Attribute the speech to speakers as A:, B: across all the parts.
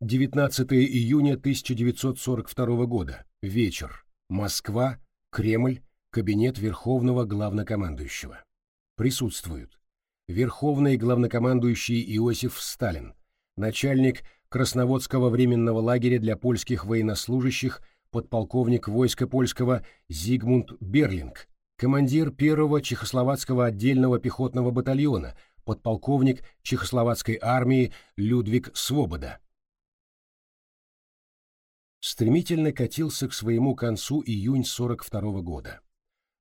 A: 19 июня 1942 года. Вечер. Москва. Кремль. Кабинет Верховного Главнокомандующего. Присутствуют. Верховный Главнокомандующий Иосиф Сталин, начальник Красноводского временного лагеря для польских военнослужащих, подполковник войска польского Зигмунд Берлинг, командир первого Чехословацкого отдельного пехотного батальона, подполковник Чехословацкой армии Людвиг Свобода. Стремительно катился к своему концу июнь 42 года.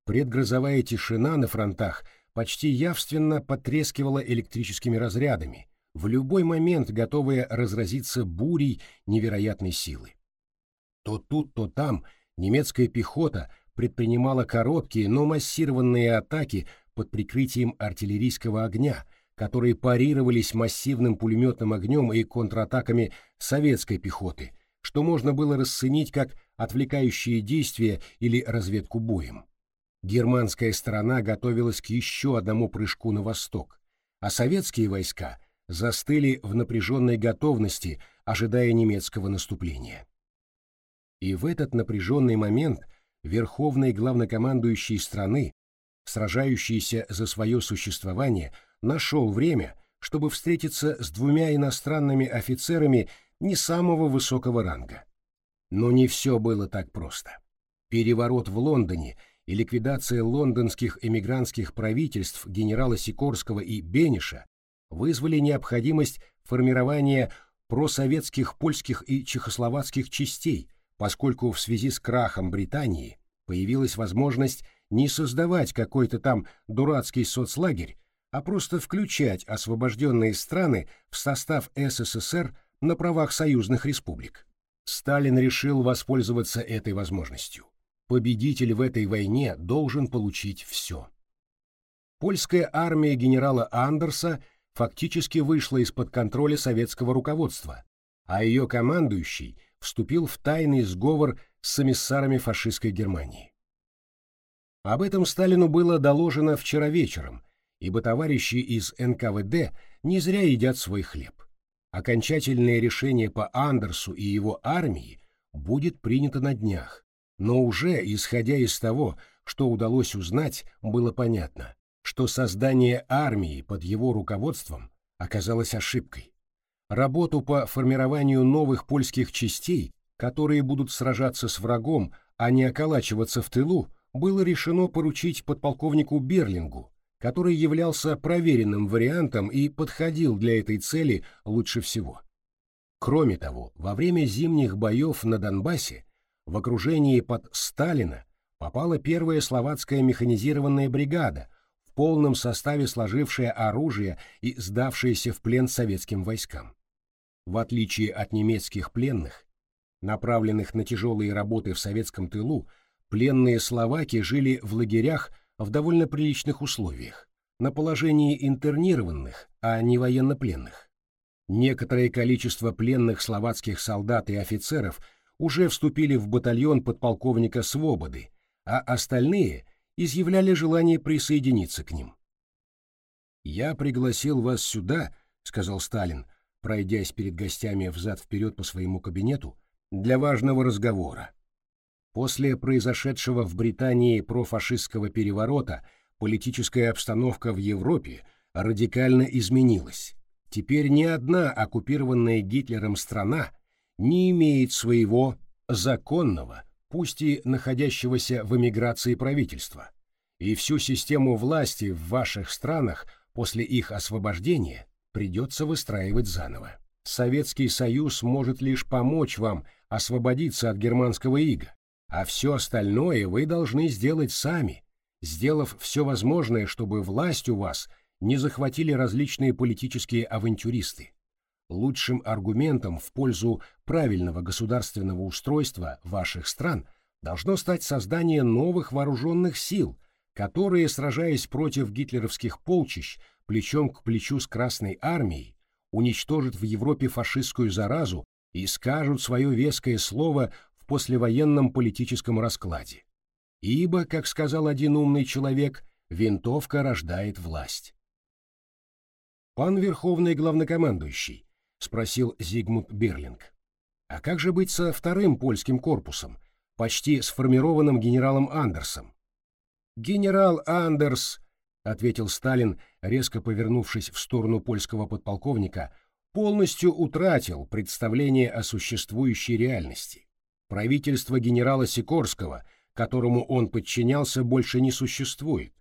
A: Предгрозовая тишина на фронтах почти явственно потрескивала электрическими разрядами, в любой момент готовая разразиться бурей невероятной силы. То тут, то там немецкая пехота предпринимала короткие, но массированные атаки под прикрытием артиллерийского огня, которые парировались массивным пулеметным огнем и контратаками советской пехоты, что можно было расценить как отвлекающие действия или разведку боем. Германская сторона готовилась к еще одному прыжку на восток, а советские войска застыли в напряженной готовности, ожидая немецкого наступления. И в этот напряженный момент верховный главнокомандующий страны, сражающийся за свое существование, нашел время, чтобы встретиться с двумя иностранными офицерами не самого высокого ранга. Но не все было так просто. Переворот в Лондоне и ликвидация лондонских эмигрантских правительств генерала Сикорского и Бениша вызвали необходимость формирования просоветских польских и чехословацких частей, поскольку в связи с крахом Британии появилась возможность не создавать какой-то там дурацкий соцлагерь, а просто включать освобожденные страны в состав СССР на правах союзных республик. Сталин решил воспользоваться этой возможностью победитель в этой войне должен получить все. Польская армия генерала Андерса фактически вышла из-под контроля советского руководства, а ее командующий вступил в тайный сговор с эмиссарами фашистской Германии. Об этом Сталину было доложено вчера вечером, ибо товарищи из НКВД не зря едят свой хлеб. Окончательное решение по Андерсу и его армии будет принято на днях, но уже, исходя из того, что удалось узнать, было понятно, что создание армии под его руководством оказалось ошибкой. Работу по формированию новых польских частей, которые будут сражаться с врагом, а не околачиваться в тылу, было решено поручить подполковнику Берлингу, который являлся проверенным вариантом и подходил для этой цели лучше всего. Кроме того, во время зимних боев на Донбассе в окружении под Сталина попала первая словацкая механизированная бригада, в полном составе сложившая оружие и сдавшаяся в плен советским войскам. В отличие от немецких пленных, направленных на тяжелые работы в советском тылу, пленные словаки жили в лагерях в довольно приличных условиях, на положении интернированных, а не военнопленных. Некоторое количество пленных словацких солдат и офицеров – уже вступили в батальон подполковника Свободы, а остальные изъявляли желание присоединиться к ним. «Я пригласил вас сюда», — сказал Сталин, пройдясь перед гостями взад-вперед по своему кабинету, «для важного разговора. После произошедшего в Британии профашистского переворота политическая обстановка в Европе радикально изменилась. Теперь ни одна оккупированная Гитлером страна не имеет своего законного, пусть и находящегося в эмиграции правительства, и всю систему власти в ваших странах после их освобождения придется выстраивать заново. Советский Союз может лишь помочь вам освободиться от германского ига, а все остальное вы должны сделать сами, сделав все возможное, чтобы власть у вас не захватили различные политические авантюристы. Лучшим аргументом в пользу правильного государственного устройства ваших стран должно стать создание новых вооруженных сил, которые, сражаясь против гитлеровских полчищ плечом к плечу с Красной армией, уничтожат в Европе фашистскую заразу и скажут свое веское слово послевоенном политическом раскладе. Ибо, как сказал один умный человек, винтовка рождает власть. Пан Верховный Главнокомандующий, — спросил Зигмунд Берлинг. «А как же быть со вторым польским корпусом, почти сформированным генералом Андерсом?» «Генерал Андерс», — ответил Сталин, резко повернувшись в сторону польского подполковника, полностью утратил представление о существующей реальности. Правительство генерала Сикорского, которому он подчинялся, больше не существует,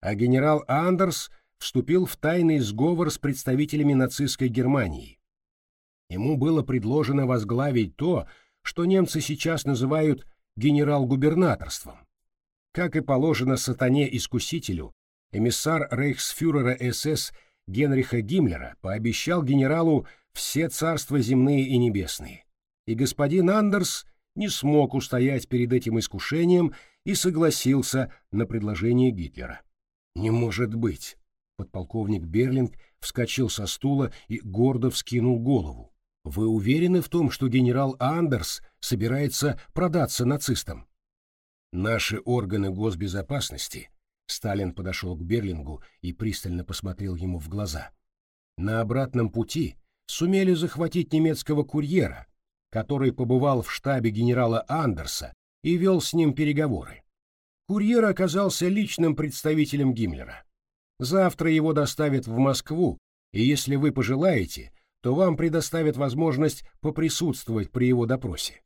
A: а генерал Андерс вступил в тайный сговор с представителями нацистской Германии. Ему было предложено возглавить то, что немцы сейчас называют генерал-губернаторством. Как и положено сатане-искусителю, эмиссар рейхсфюрера СС Генриха Гиммлера пообещал генералу все царства земные и небесные. И господин Андерс не смог устоять перед этим искушением и согласился на предложение Гитлера. «Не может быть!» Подполковник Берлинг вскочил со стула и гордо вскинул голову. «Вы уверены в том, что генерал Андерс собирается продаться нацистам?» «Наши органы госбезопасности», — Сталин подошел к Берлингу и пристально посмотрел ему в глаза, «на обратном пути сумели захватить немецкого курьера, который побывал в штабе генерала Андерса и вел с ним переговоры. Курьер оказался личным представителем Гиммлера. Завтра его доставят в Москву, и если вы пожелаете, то вам предоставят возможность поприсутствовать при его допросе.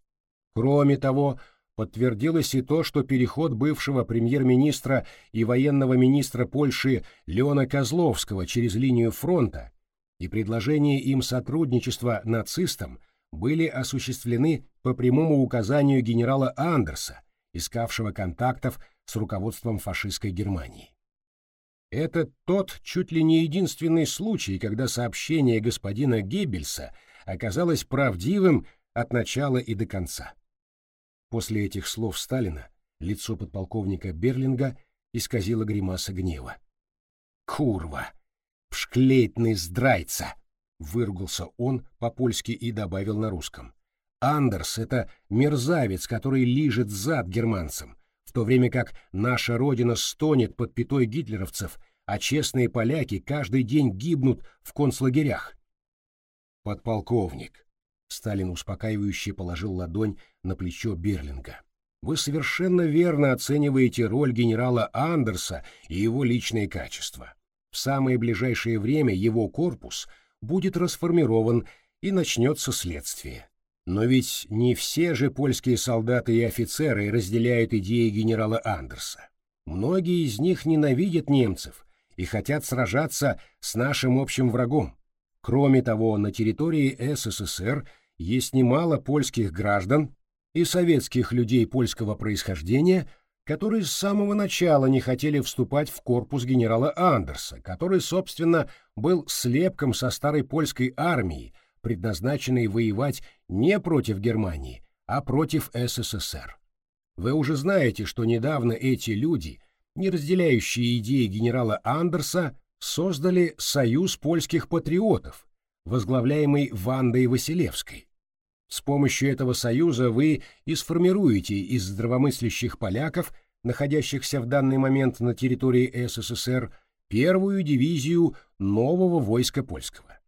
A: Кроме того, подтвердилось и то, что переход бывшего премьер-министра и военного министра Польши Леона Козловского через линию фронта и предложение им сотрудничества нацистам были осуществлены по прямому указанию генерала Андерса, искавшего контактов с руководством фашистской Германии. Это тот чуть ли не единственный случай, когда сообщение господина Геббельса оказалось правдивым от начала и до конца. После этих слов Сталина лицо подполковника Берлинга исказило гримаса гнева. «Курва! Пшклейтный здрайца!» — выругался он по-польски и добавил на русском. «Андерс — это мерзавец, который лижет зад германцам, в то время как наша родина стонет под пятой гитлеровцев, а честные поляки каждый день гибнут в концлагерях. Подполковник, Сталин успокаивающе положил ладонь на плечо Берлинга. Вы совершенно верно оцениваете роль генерала Андерса и его личные качества. В самое ближайшее время его корпус будет расформирован и начнется следствие. Но ведь не все же польские солдаты и офицеры разделяют идеи генерала Андерса. Многие из них ненавидят немцев и хотят сражаться с нашим общим врагом. Кроме того, на территории СССР есть немало польских граждан и советских людей польского происхождения, которые с самого начала не хотели вступать в корпус генерала Андерса, который, собственно, был слепком со старой польской армии, предназначенной воевать не против Германии, а против СССР. Вы уже знаете, что недавно эти люди, не разделяющие идеи генерала Андерса, создали Союз польских патриотов, возглавляемый Вандой Василевской. С помощью этого союза вы и сформируете из здравомыслящих поляков, находящихся в данный момент на территории СССР, первую дивизию нового войска польского.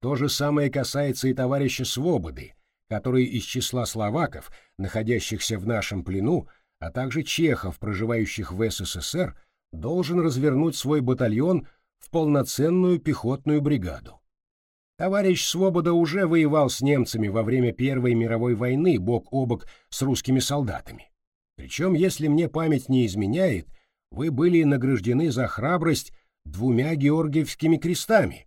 A: То же самое касается и товарища Свободы, который из числа словаков, находящихся в нашем плену, а также чехов, проживающих в СССР, должен развернуть свой батальон в полноценную пехотную бригаду. Товарищ Свобода уже воевал с немцами во время Первой мировой войны бок о бок с русскими солдатами. Причем, если мне память не изменяет, вы были награждены за храбрость двумя георгиевскими крестами,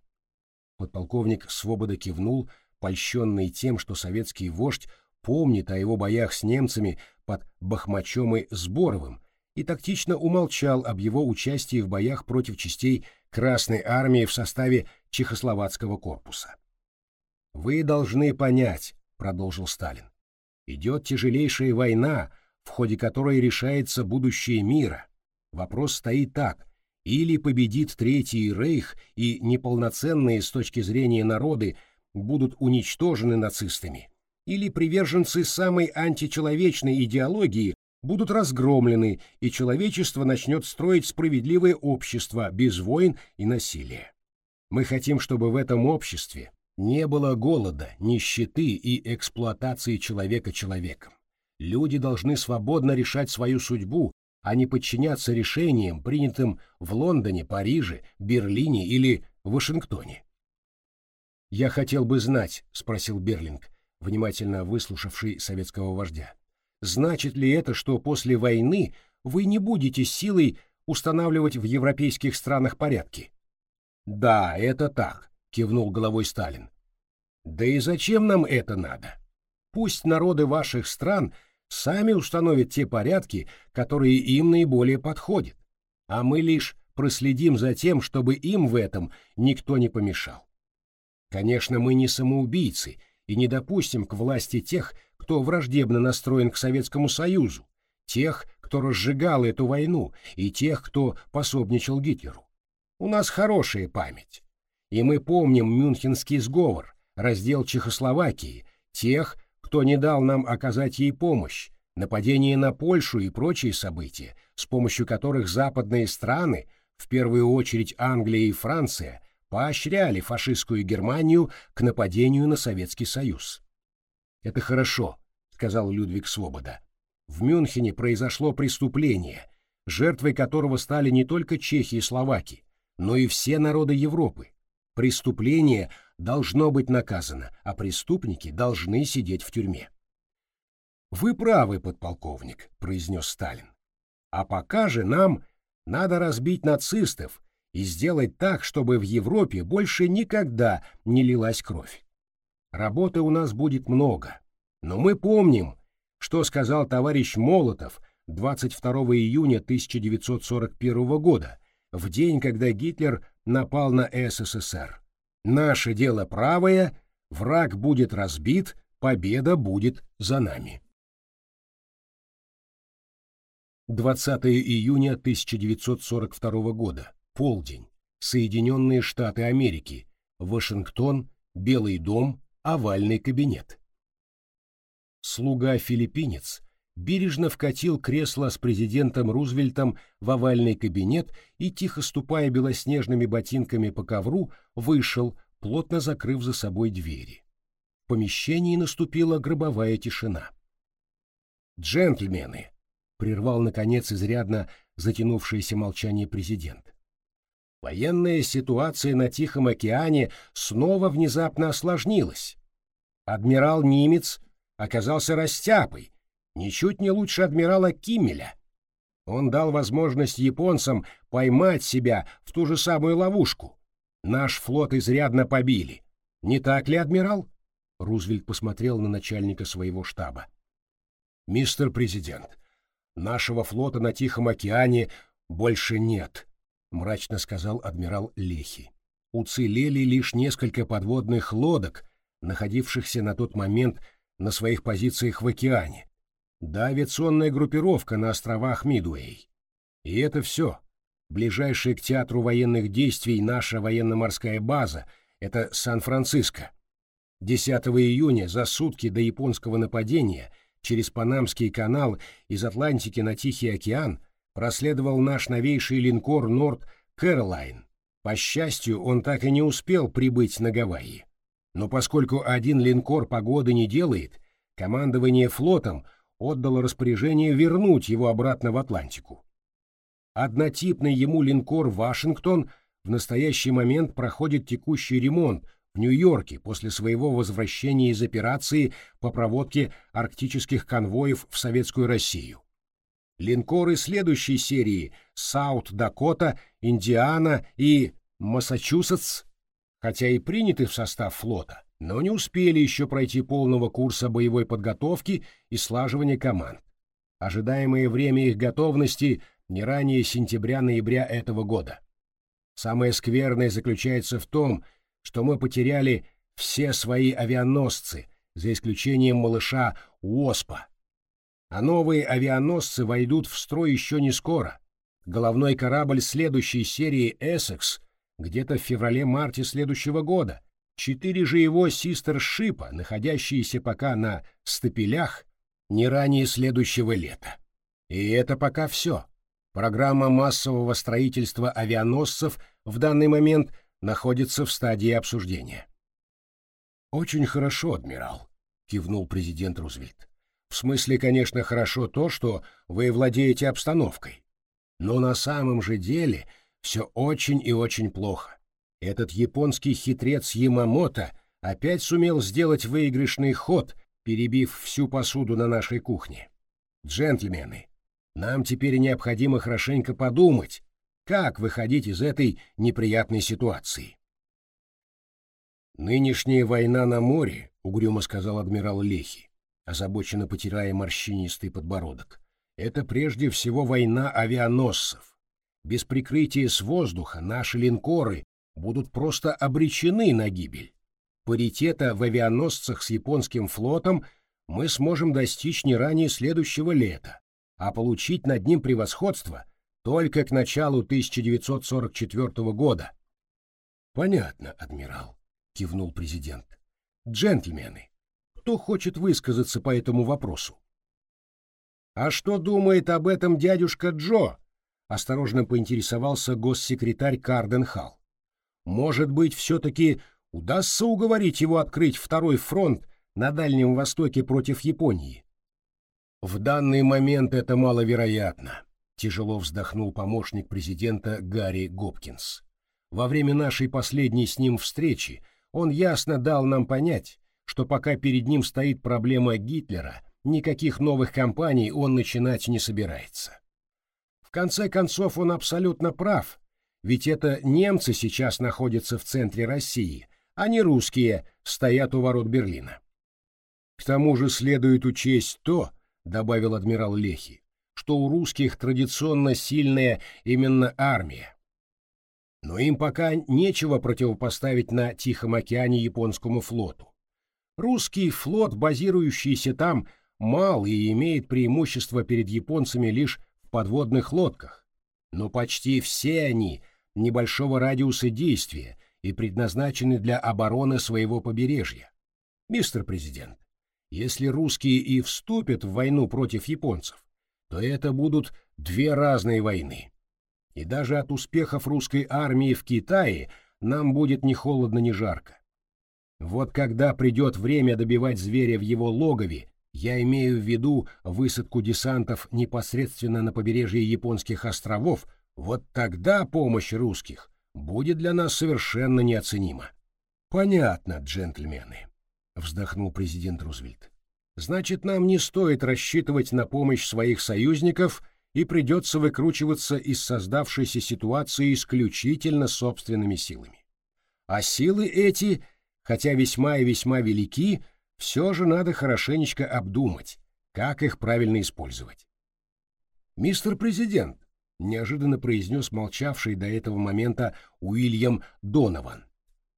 A: Подполковник Свобода кивнул, польщенный тем, что советский вождь помнит о его боях с немцами под Бахмачом и Сборовым, и тактично умолчал об его участии в боях против частей Красной Армии в составе Чехословацкого корпуса. «Вы должны понять», — продолжил Сталин, — «идет тяжелейшая война, в ходе которой решается будущее мира. Вопрос стоит так, или победит Третий Рейх, и неполноценные с точки зрения народы будут уничтожены нацистами, или приверженцы самой античеловечной идеологии будут разгромлены, и человечество начнет строить справедливое общество без войн и насилия. Мы хотим, чтобы в этом обществе Не было голода, нищеты и эксплуатации человека человеком. Люди должны свободно решать свою судьбу, а не подчиняться решениям, принятым в Лондоне, Париже, Берлине или Вашингтоне. «Я хотел бы знать», — спросил Берлинг, внимательно выслушавший советского вождя, «значит ли это, что после войны вы не будете силой устанавливать в европейских странах порядки?» «Да, это так», — кивнул головой Сталин. «Да и зачем нам это надо? Пусть народы ваших стран сами установят те порядки, которые им наиболее подходят, а мы лишь проследим за тем, чтобы им в этом никто не помешал. Конечно, мы не самоубийцы и не допустим к власти тех, кто враждебно настроен к Советскому Союзу, тех, кто разжигал эту войну, и тех, кто пособничал Гитлеру. У нас хорошая память. И мы помним Мюнхенский сговор, раздел Чехословакии, тех, кто не дал нам оказать ей помощь, нападение на Польшу и прочие события, с помощью которых западные страны, в первую очередь Англия и Франция, поощряли фашистскую Германию к нападению на Советский Союз. «Это хорошо», — сказал Людвиг Свобода. «В Мюнхене произошло преступление, жертвой которого стали не только чехи и словаки, но и все народы Европы. Преступление должно быть наказано, а преступники должны сидеть в тюрьме». «Вы правы, подполковник», — произнес Сталин. «А пока же нам надо разбить нацистов и сделать так, чтобы в Европе больше никогда не лилась кровь. Работы у нас будет много, но мы помним, что сказал товарищ Молотов 22 июня 1941 года, в день, когда Гитлер напал на СССР. Наше дело правое, враг будет разбит, победа будет за нами. 20 июня 1942 года. Полдень, Соединенные Штаты Америки, Вашингтон, Белый дом, овальный кабинет. Слуга-филиппинец бережно вкатил кресло с президентом Рузвельтом в овальный кабинет и, тихо ступая белоснежными ботинками по ковру, вышел, плотно закрыв за собой двери. В помещении наступила гробовая тишина. «Джентльмены!» — прервал, наконец, изрядно затянувшееся молчание президент. Военная ситуация на Тихом океане снова внезапно осложнилась. Адмирал Нимец оказался растяпой, ничуть не лучше адмирала Киммеля. Он дал возможность японцам поймать себя в ту же самую ловушку. Наш флот изрядно побили. Не так ли, адмирал? Рузвельт посмотрел на начальника своего штаба. «Мистер Президент, нашего флота на Тихом океане больше нет», — мрачно сказал адмирал Лехи. Уцелели лишь несколько подводных лодок, находившихся на тот момент на своих позициях в океане, да авиационная группировка на островах Мидуэй. И это все. Ближайшая к театру военных действий наша военно-морская база — это Сан-Франциско. 10 июня, за сутки до японского нападения, через Панамский канал из Атлантики на Тихий океан — проследовал наш новейший линкор «Норд Кэролайн». По счастью, он так и не успел прибыть на Гавайи. Но поскольку один линкор погоды не делает, командование флотом отдало распоряжение вернуть его обратно в Атлантику. Однотипный ему линкор «Вашингтон» в настоящий момент проходит текущий ремонт в Нью-Йорке после своего возвращения из операции по проводке арктических конвоев в Советскую Россию линкоры следующей серии «Саут-Дакота», «Индиана» и «Массачусетс», хотя и приняты в состав флота, но не успели еще пройти полного курса боевой подготовки и слаживания команд. Ожидаемое время их готовности не ранее сентября-ноября этого года. Самое скверное заключается в том, что мы потеряли все свои авианосцы, за исключением малыша Уоспа, а новые авианосцы войдут в строй еще не скоро. Головной корабль следующей серии «Эссекс» где-то в феврале-марте следующего года. Четыре же его систер-шипа, находящиеся пока на стапелях, не ранее следующего лета. И это пока все. Программа массового строительства авианосцев в данный момент находится в стадии обсуждения. Очень хорошо, адмирал, кивнул президент Рузвельт. В смысле, конечно, хорошо то, что вы владеете обстановкой. Но на самом же деле все очень и очень плохо. Этот японский хитрец Ямамото опять сумел сделать выигрышный ход, перебив всю посуду на нашей кухне. Джентльмены, нам теперь необходимо хорошенько подумать, как выходить из этой неприятной ситуации. «Нынешняя война на море», — угрюмо сказал адмирал Лехи, озабоченно потирая морщинистый подбородок, — «это прежде всего война авианосцев. Без прикрытия с воздуха наши линкоры будут просто обречены на гибель. Паритета в авианосцах с японским флотом мы сможем достичь не ранее следующего лета, а получить над ним превосходство только к началу 1944 года. Понятно, адмирал кивнул президент. Джентльмены, кто хочет высказаться по этому вопросу? А что думает об этом дядюшка Джо? Осторожно поинтересовался госсекретарь Карден Халл. Может быть, все-таки удастся уговорить его открыть второй фронт на Дальнем Востоке против Японии? В данный момент это маловероятно, тяжело вздохнул помощник президента Гарри Гопкинс. Во время нашей последней с ним встречи он ясно дал нам понять, что пока перед ним стоит проблема Гитлера, никаких новых кампаний он начинать не собирается. Конце концов, он абсолютно прав, ведь это немцы сейчас находятся в центре России, а не русские стоят у ворот Берлина. К тому же следует учесть то, добавил адмирал Лехи, что у русских традиционно сильная именно армия, но им пока нечего противопоставить на Тихом океане японскому флоту. Русский флот, базирующийся там, мал и имеет преимущество перед японцами лишь в подводных лодках, но почти все они небольшого радиуса действия и предназначены для обороны своего побережья. Мистер президент, если русские и вступят в войну против японцев, то это будут две разные войны и даже от успехов русской армии в Китае нам будет ни холодно, ни жарко. Вот когда придет время добивать зверя в его логове, я имею в виду высадку десантов непосредственно на побережье японских островов, вот тогда помощь русских будет для нас совершенно неоценима. Понятно, джентльмены, вздохнул президент Рузвельт. Значит, нам не стоит рассчитывать на помощь своих союзников и придется выкручиваться из создавшейся ситуации исключительно собственными силами. А силы эти, хотя весьма и весьма велики, все же надо хорошенечко обдумать, как их правильно использовать. «Мистер Президент», — неожиданно произнес молчавший до этого момента Уильям Донован,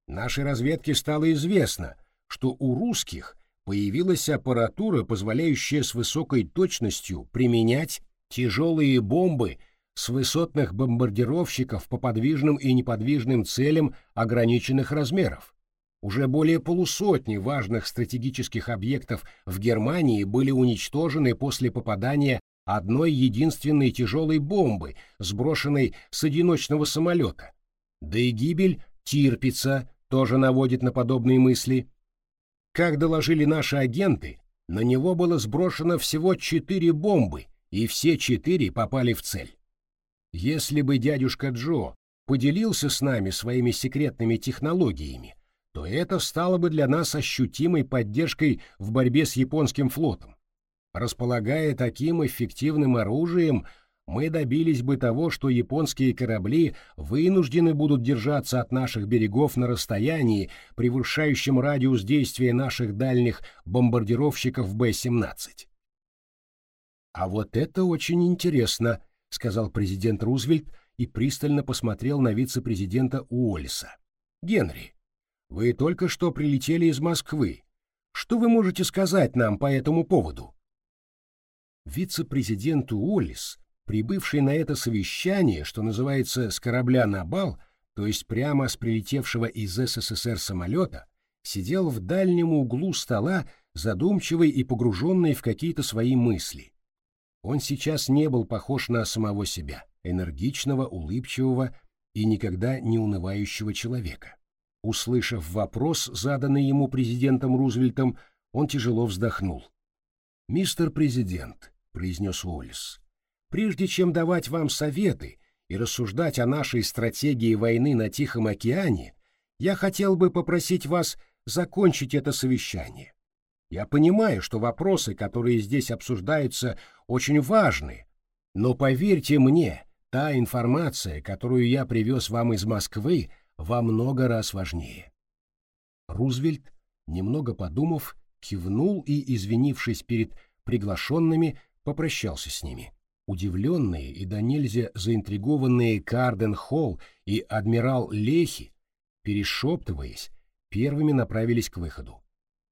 A: «нашей разведке стало известно, что у русских появилась аппаратура, позволяющая с высокой точностью применять тяжелые бомбы с высотных бомбардировщиков по подвижным и неподвижным целям ограниченных размеров. Уже более полусотни важных стратегических объектов в Германии были уничтожены после попадания одной единственной тяжелой бомбы, сброшенной с одиночного самолета. Да и гибель Тирпица тоже наводит на подобные мысли. Как доложили наши агенты, на него было сброшено всего четыре бомбы, и все четыре попали в цель. Если бы дядюшка Джо поделился с нами своими секретными технологиями, то это стало бы для нас ощутимой поддержкой в борьбе с японским флотом. Располагая таким эффективным оружием, мы добились бы того, что японские корабли вынуждены будут держаться от наших берегов на расстоянии, превышающем радиус действия наших дальних бомбардировщиков Б-17. «А вот это очень интересно», — сказал президент Рузвельт и пристально посмотрел на вице-президента Уоллиса. «Генри, вы только что прилетели из Москвы. Что вы можете сказать нам по этому поводу?» Вице-президент Уоллис, прибывший на это совещание, что называется «с корабля на бал», то есть прямо с прилетевшего из СССР самолета, сидел в дальнем углу стола, задумчивый и погруженный в какие-то свои мысли. Он сейчас не был похож на самого себя, энергичного, улыбчивого и никогда не унывающего человека. Услышав вопрос, заданный ему президентом Рузвельтом, он тяжело вздохнул. «Мистер президент», — произнес Уоллес, — «прежде чем давать вам советы и рассуждать о нашей стратегии войны на Тихом океане, я хотел бы попросить вас закончить это совещание. Я понимаю, что вопросы, которые здесь обсуждаются, очень важны, но поверьте мне, та информация, которую я привез вам из Москвы, во много раз важнее. Рузвельт, немного подумав, кивнул и, извинившись перед приглашенными, попрощался с ними. Удивленные и до нельзя заинтригованные Карден Холл и адмирал Лехи, перешептываясь, первыми направились к выходу.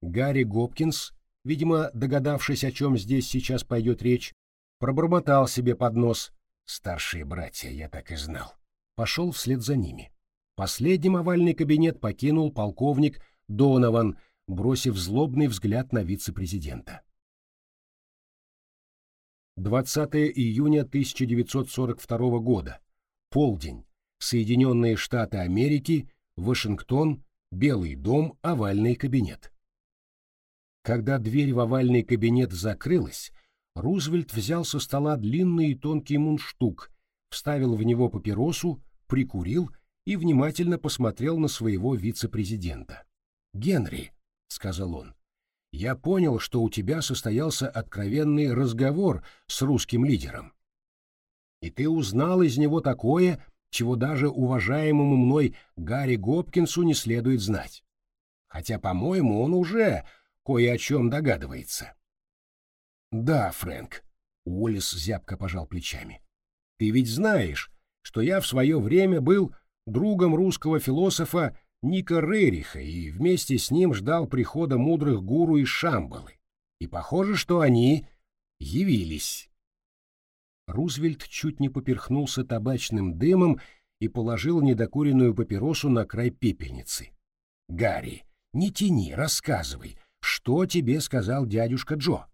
A: Гарри Гопкинс, видимо, догадавшись, о чем здесь сейчас пойдет речь, пробормотал себе под нос «Старшие братья, я так и знал». Пошел вслед за ними. Последним овальный кабинет покинул полковник Донован, бросив злобный взгляд на вице-президента. 20 июня 1942 года. Полдень. Соединенные Штаты Америки, Вашингтон, Белый дом, овальный кабинет. Когда дверь в овальный кабинет закрылась, Рузвельт взял со стола длинный и тонкий мундштук, вставил в него папиросу, прикурил и внимательно посмотрел на своего вице-президента. «Генри», — сказал он, — «я понял, что у тебя состоялся откровенный разговор с русским лидером. И ты узнал из него такое, чего даже уважаемому мной Гарри Гопкинсу не следует знать. Хотя, по-моему, он уже кое о чем догадывается». «Да, Фрэнк», — Уоллес зябко пожал плечами. «Ты ведь знаешь, что я в свое время был другом русского философа Ника Рериха и вместе с ним ждал прихода мудрых гуру из Шамбалы. И похоже, что они явились. Рузвельт чуть не поперхнулся табачным дымом и положил недокуренную папиросу на край пепельницы. «Гарри, не тяни, рассказывай, что тебе сказал дядюшка Джо?»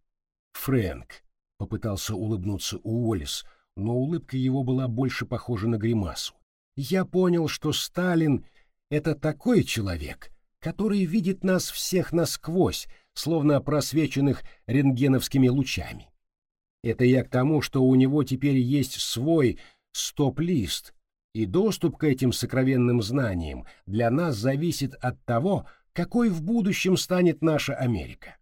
A: «Фрэнк», — попытался улыбнуться Уоллес, но улыбка его была больше похожа на гримасу я понял, что Сталин — это такой человек, который видит нас всех насквозь, словно просвеченных рентгеновскими лучами. Это я к тому, что у него теперь есть свой стоп-лист, и доступ к этим сокровенным знаниям для нас зависит от того, какой в будущем станет наша Америка.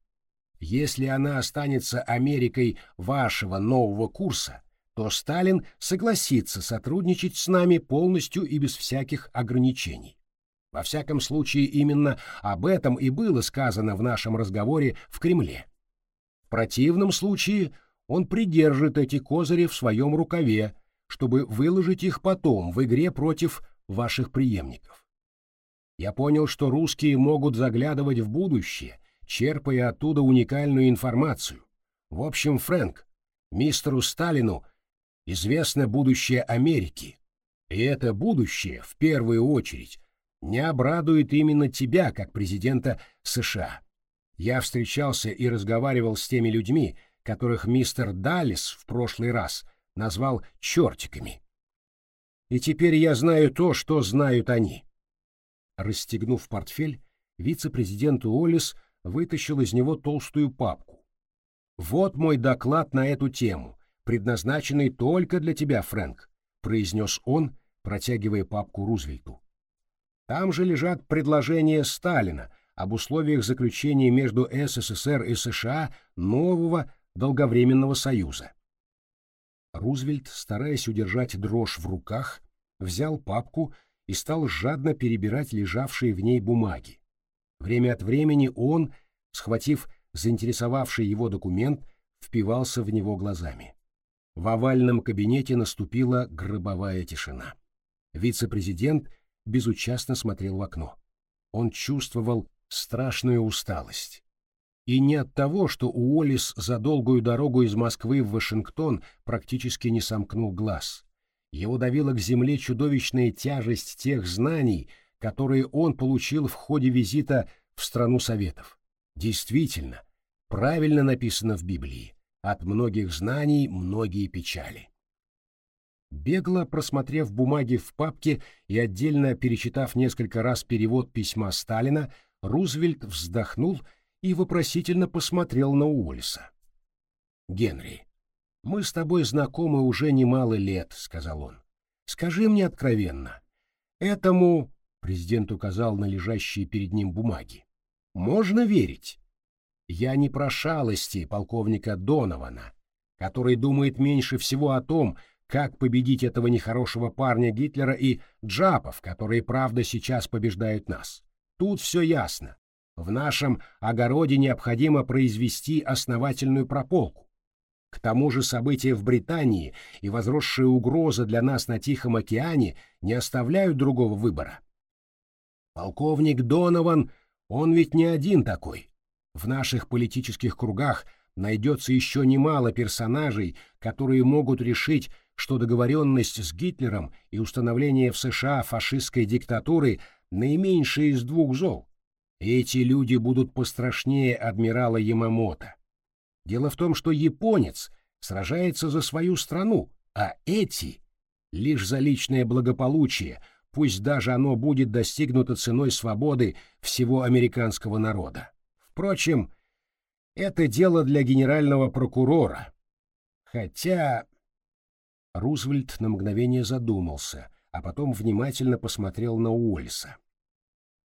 A: Если она останется Америкой вашего нового курса, то Сталин согласится сотрудничать с нами полностью и без всяких ограничений. Во всяком случае, именно об этом и было сказано в нашем разговоре в Кремле. В противном случае он придержит эти козыри в своем рукаве, чтобы выложить их потом в игре против ваших преемников. Я понял, что русские могут заглядывать в будущее, черпая оттуда уникальную информацию. В общем, Фрэнк, мистеру Сталину известно будущее Америки, и это будущее, в первую очередь, не обрадует именно тебя, как президента США. Я встречался и разговаривал с теми людьми, которых мистер Даллес в прошлый раз назвал чертиками. И теперь я знаю то, что знают они. Расстегнув портфель, вице-президент Уоллес вытащил из него толстую папку. Вот мой доклад на эту тему, предназначенный только для тебя, Фрэнк», — произнес он, протягивая папку Рузвельту. «Там же лежат предложения Сталина об условиях заключения между СССР и США нового долговременного союза». Рузвельт, стараясь удержать дрожь в руках, взял папку и стал жадно перебирать лежавшие в ней бумаги. Время от времени он, схватив заинтересовавший его документ, впивался в него глазами. В овальном кабинете наступила гробовая тишина. Вице-президент безучастно смотрел в окно. Он чувствовал страшную усталость. И не от того, что Уоллес за долгую дорогу из Москвы в Вашингтон практически не сомкнул глаз. Его давила к земле чудовищная тяжесть тех знаний, которые он получил в ходе визита в страну Советов. Действительно, правильно написано в Библии от многих знаний многие печали. Бегло просмотрев бумаги в папке и отдельно перечитав несколько раз перевод письма Сталина, Рузвельт вздохнул и вопросительно посмотрел на Уоллеса. «Генри, мы с тобой знакомы уже немало лет», — сказал он. «Скажи мне откровенно, этому...» — президент указал на лежащие перед ним бумаги. «Можно верить?» «Я не про шалости полковника Донована, который думает меньше всего о том, как победить этого нехорошего парня Гитлера и джапов, которые, правда, сейчас побеждают нас. Тут все ясно. В нашем огороде необходимо произвести основательную прополку. К тому же события в Британии и возросшая угроза для нас на Тихом океане не оставляют другого выбора. Полковник Донован, он ведь не один такой. В наших политических кругах найдется еще немало персонажей, которые могут решить, что договоренность с Гитлером и установление в США фашистской диктатуры наименьшее из двух зол. Эти люди будут пострашнее адмирала Ямамото. Дело в том, что японец сражается за свою страну, а эти — лишь за личное благополучие, пусть даже оно будет достигнуто ценой свободы всего американского народа. Впрочем, это дело для генерального прокурора. Хотя Рузвельт на мгновение задумался, а потом внимательно посмотрел на Уоллеса.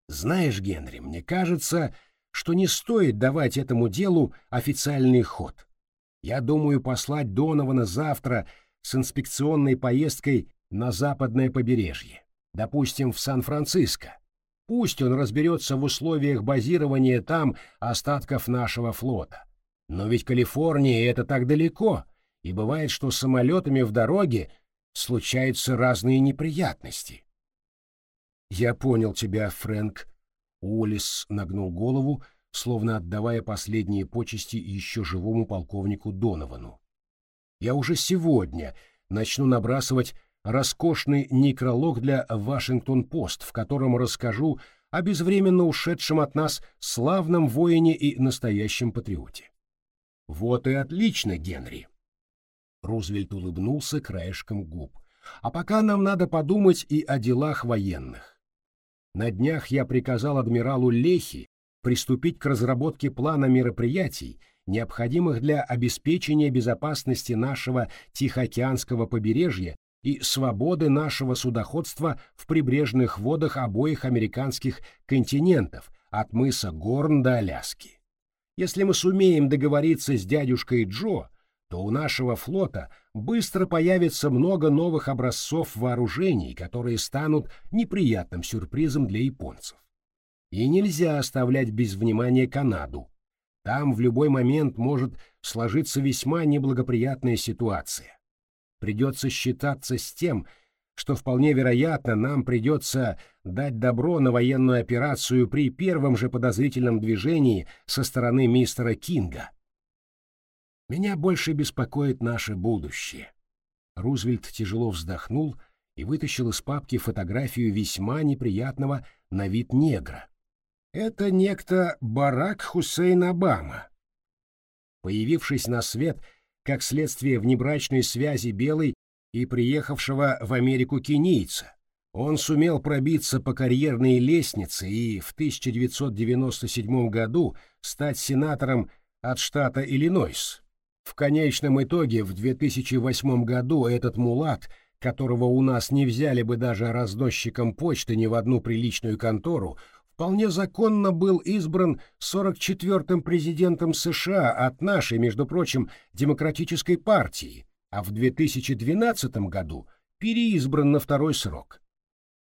A: «Знаешь, Генри, мне кажется, что не стоит давать этому делу официальный ход. Я думаю послать Донована завтра с инспекционной поездкой на западное побережье, допустим, в Сан-Франциско. Пусть он разберется в условиях базирования там остатков нашего флота. Но ведь Калифорния — это так далеко, и бывает, что самолетами в дороге случаются разные неприятности. «Я понял тебя, Фрэнк». Уоллес нагнул голову, словно отдавая последние почести еще живому полковнику Доновану. «Я уже сегодня начну набрасывать роскошный некролог для «Вашингтон-Пост», в котором расскажу о безвременно ушедшем от нас славном воине и настоящем патриоте. Вот и отлично, Генри. Рузвельт улыбнулся краешком губ. А пока нам надо подумать и о делах военных. На днях я приказал адмиралу Лехи приступить к разработке плана мероприятий, необходимых для обеспечения безопасности нашего Тихоокеанского побережья и свободы нашего судоходства в прибрежных водах обоих американских континентов, от мыса Горн до Аляски. Если мы сумеем договориться с дядюшкой Джо, то у нашего флота быстро появится много новых образцов вооружений, которые станут неприятным сюрпризом для японцев. И нельзя оставлять без внимания Канаду. Там в любой момент может сложиться весьма неблагоприятная ситуация. Придется считаться с тем, что вполне вероятно нам придется дать добро на военную операцию при первом же подозрительном движении со стороны мистера Кинга. Меня больше беспокоит наше будущее. Рузвельт тяжело вздохнул и вытащил из папки фотографию весьма неприятного на вид негра. Это некто Барак Хусейн Обама. Появившись на свет, как следствие внебрачной связи белой и приехавшего в Америку кенийца, он сумел пробиться по карьерной лестнице и в 1997 году стать сенатором от штата Иллинойс. В конечном итоге в 2008 году этот мулат, которого у нас не взяли бы даже разносчиком почты ни в одну приличную контору, вполне законно был избран 44-м президентом США от нашей, между прочим, демократической партии, а в 2012 году переизбран на второй срок.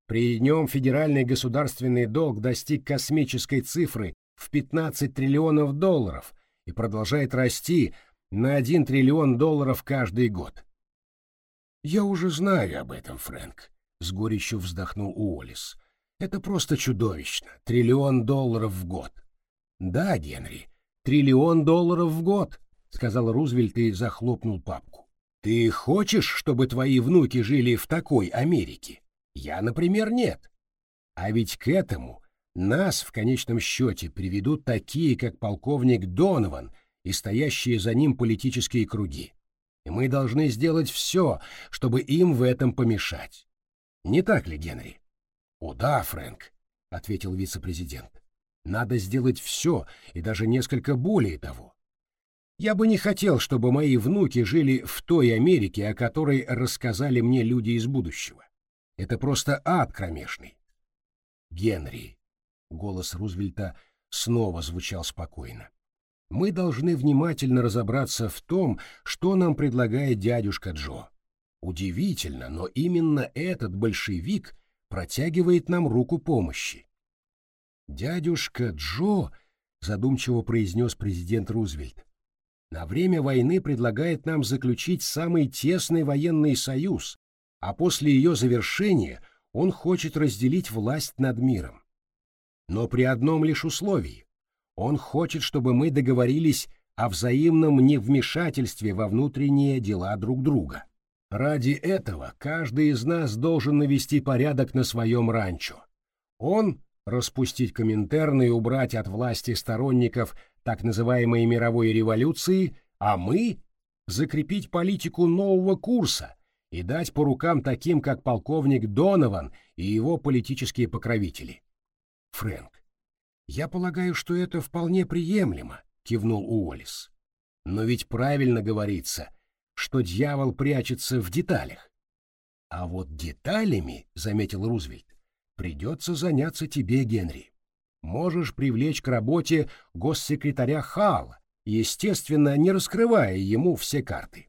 A: При нем федеральный государственный долг достиг космической цифры в 15 триллионов долларов и продолжает расти на 1 триллион долларов каждый год. «Я уже знаю об этом, Фрэнк», — с горечью вздохнул Уоллес. «Это просто чудовищно. Триллион долларов в год». «Да, Генри, триллион долларов в год», — сказал Рузвельт и захлопнул папку. «Ты хочешь, чтобы твои внуки жили в такой Америке? Я, например, нет. А ведь к этому нас в конечном счете приведут такие, как полковник Донован — и стоящие за ним политические круги. и мы должны сделать все, чтобы им в этом помешать. Не так ли, Генри? О да, Фрэнк, ответил вице-президент. Надо сделать все, и даже несколько более того. Я бы не хотел, чтобы мои внуки жили в той Америке, о которой рассказали мне люди из будущего. Это просто ад кромешный. Генри, голос Рузвельта снова звучал спокойно. Мы должны внимательно разобраться в том, что нам предлагает дядюшка Джо. Удивительно, но именно этот большевик протягивает нам руку помощи. Дядюшка Джо, задумчиво произнес президент Рузвельт, на время войны предлагает нам заключить самый тесный военный союз, а после ее завершения он хочет разделить власть над миром. Но при одном лишь условии. Он хочет, чтобы мы договорились о взаимном невмешательстве во внутренние дела друг друга. Ради этого каждый из нас должен навести порядок на своем ранчо. Он распустить Коминтерн и убрать от власти сторонников так называемой мировой революции, а мы закрепить политику нового курса и дать по рукам таким, как полковник Донован и его политические покровители. Фрэнк, я полагаю, что это вполне приемлемо, кивнул Уоллес. Но ведь правильно говорится, что дьявол прячется в деталях. А вот деталями, заметил Рузвельт, придется заняться тебе, Генри. Можешь привлечь к работе госсекретаря Халла, естественно, не раскрывая ему все карты.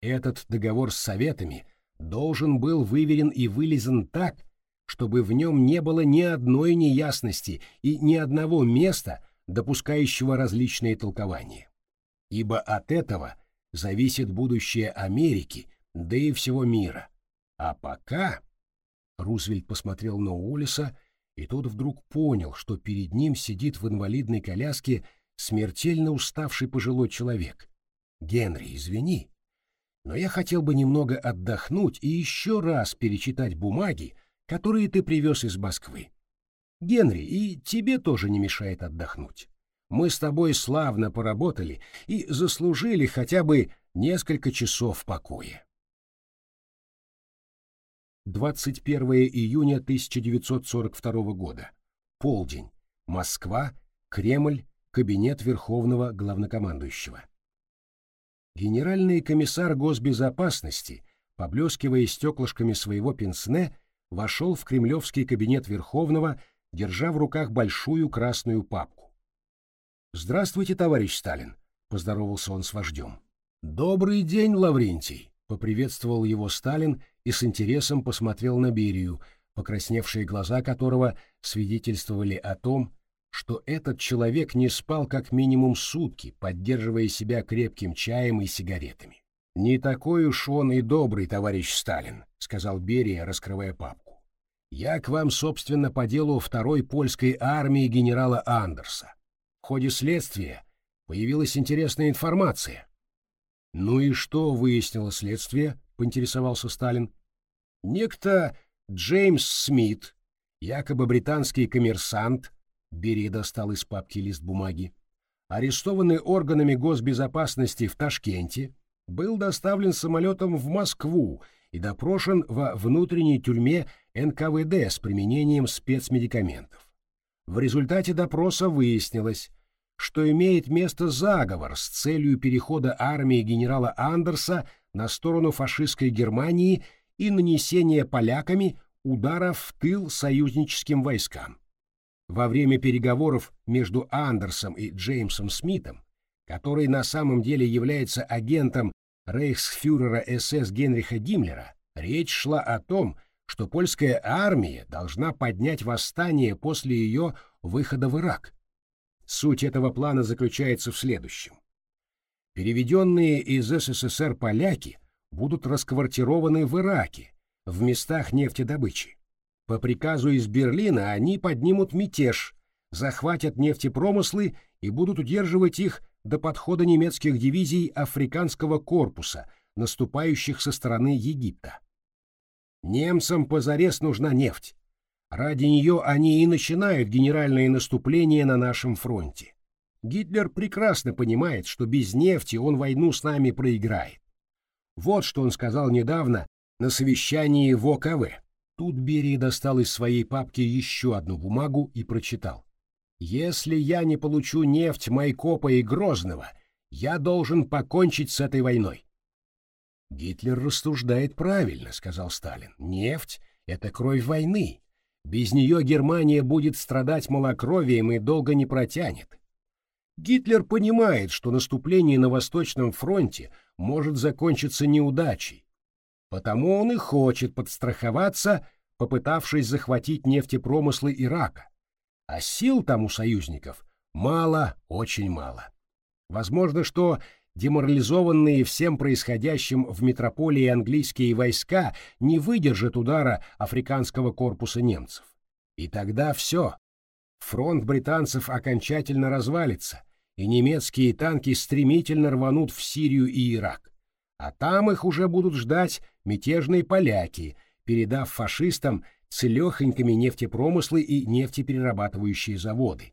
A: Этот договор с советами должен был выверен и вылезан так, чтобы в нем не было ни одной неясности и ни одного места, допускающего различные толкования. Ибо от этого зависит будущее Америки, да и всего мира. А пока Рузвельт посмотрел на Уоллеса, и тот вдруг понял, что перед ним сидит в инвалидной коляске смертельно уставший пожилой человек. «Генри, извини, но я хотел бы немного отдохнуть и еще раз перечитать бумаги, которые ты привез из Москвы. Генри, и тебе тоже не мешает отдохнуть. Мы с тобой славно поработали и заслужили хотя бы несколько часов покоя. 21 июня 1942 года. Полдень. Москва. Кремль. Кабинет Верховного Главнокомандующего. Генеральный комиссар госбезопасности, поблескивая стеклышками своего пенсне, вошел в кремлевский кабинет Верховного, держа в руках большую красную папку. «Здравствуйте, товарищ Сталин», — поздоровался он с вождем. «Добрый день, Лаврентий», — поприветствовал его Сталин и с интересом посмотрел на Берию, покрасневшие глаза которого свидетельствовали о том, что этот человек не спал как минимум сутки, поддерживая себя крепким чаем и сигаретами. «Не такой уж он и добрый, товарищ Сталин», — сказал Берия, раскрывая папку. «Я к вам, собственно, по делу второй польской армии генерала Андерса. В ходе следствия появилась интересная информация». «Ну и что выяснило следствие?» поинтересовался Сталин. Некто Джеймс Смит, якобы британский коммерсант, Бери достал из папки лист бумаги, арестованный органами госбезопасности в Ташкенте, был доставлен самолетом в Москву и допрошен во внутренней тюрьме НКВД с применением спецмедикаментов. В результате допроса выяснилось, что имеет место заговор с целью перехода армии генерала Андерса на сторону фашистской Германии и нанесения поляками ударов в тыл союзническим войскам. Во время переговоров между Андерсом и Джеймсом Смитом, который на самом деле является агентом рейхсфюрера СС Генриха Гиммлера, речь шла о том, что польская армия должна поднять восстание после ее выхода в Ирак. Суть этого плана заключается в следующем. Переведенные из СССР поляки будут расквартированы в Ираке, в местах нефтедобычи. По приказу из Берлина они поднимут мятеж, захватят нефтепромыслы и будут удерживать их до подхода немецких дивизий африканского корпуса, наступающих со стороны Египта. Немцам позарез нужна нефть. Ради нее они и начинают генеральное наступление на нашем фронте. Гитлер прекрасно понимает, что без нефти он войну с нами проиграет. Вот что он сказал недавно на совещании в ОКВ. Тут Берия достал из своей папки еще одну бумагу и прочитал. «Если я не получу нефть Майкопа и Грозного, я должен покончить с этой войной». «Гитлер рассуждает правильно», — сказал Сталин. «Нефть — это кровь войны. Без нее Германия будет страдать малокровием и долго не протянет. Гитлер понимает, что наступление на Восточном фронте может закончиться неудачей. Потому он и хочет подстраховаться, попытавшись захватить нефтепромыслы Ирака. А сил там у союзников мало, очень мало. Возможно, что деморализованные всем происходящим в метрополии английские войска не выдержат удара африканского корпуса немцев. И тогда все. Фронт британцев окончательно развалится, и немецкие танки стремительно рванут в Сирию и Ирак. А там их уже будут ждать мятежные поляки, передав фашистам целехонькими нефтепромыслы и нефтеперерабатывающие заводы.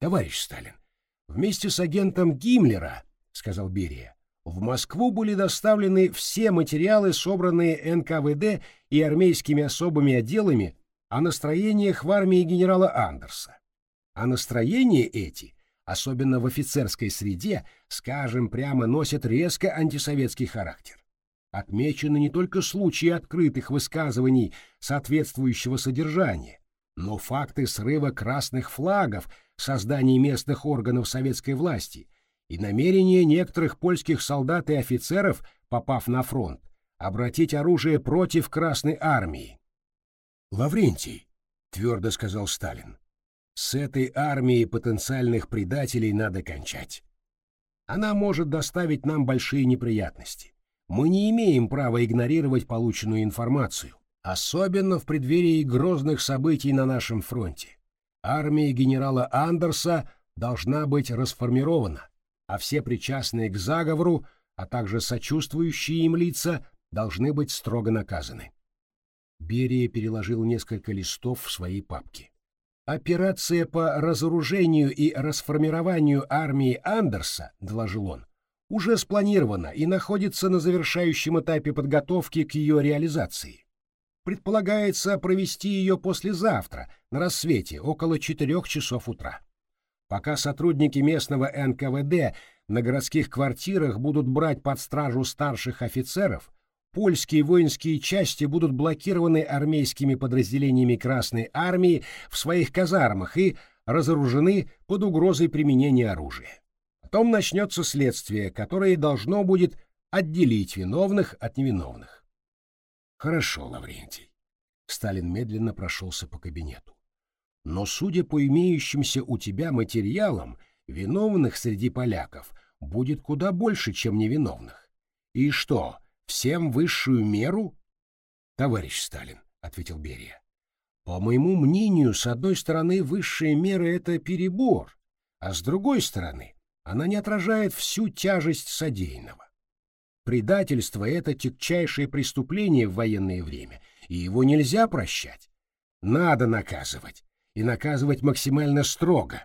A: Товарищ Сталин, вместе с агентом Гиммлера, сказал Берия, в Москву были доставлены все материалы, собранные НКВД и армейскими особыми отделами о настроениях в армии генерала Андерса. А настроения эти особенно в офицерской среде, скажем прямо, носят резко антисоветский характер. Отмечены не только случаи открытых высказываний соответствующего содержания, но факты срыва красных флагов, создания местных органов советской власти и намерение некоторых польских солдат и офицеров, попав на фронт, обратить оружие против Красной армии. «Лаврентий», — твердо сказал Сталин, с этой армией потенциальных предателей надо кончать. Она может доставить нам большие неприятности. Мы не имеем права игнорировать полученную информацию, особенно в преддверии грозных событий на нашем фронте. Армия генерала Андерса должна быть расформирована, а все причастные к заговору, а также сочувствующие им лица должны быть строго наказаны. Берия переложил несколько листов в свои папки. «Операция по разоружению и расформированию армии Андерса», — доложил он, — «уже спланирована и находится на завершающем этапе подготовки к ее реализации. Предполагается провести ее послезавтра, на рассвете, около четырех часов утра. Пока сотрудники местного НКВД на городских квартирах будут брать под стражу старших офицеров, польские воинские части будут блокированы армейскими подразделениями Красной Армии в своих казармах и разоружены под угрозой применения оружия. Потом начнется следствие, которое должно будет отделить виновных от невиновных. Хорошо, Лаврентий. Сталин медленно прошелся по кабинету. Но, судя по имеющимся у тебя материалам, виновных среди поляков будет куда больше, чем невиновных. И что, Всем высшую меру? Товарищ Сталин, ответил Берия. По моему мнению, с одной стороны, высшая мера — это перебор, а с другой стороны, она не отражает всю тяжесть содеянного. Предательство — это тягчайшее преступление в военное время, и его нельзя прощать. Надо наказывать, и наказывать максимально строго.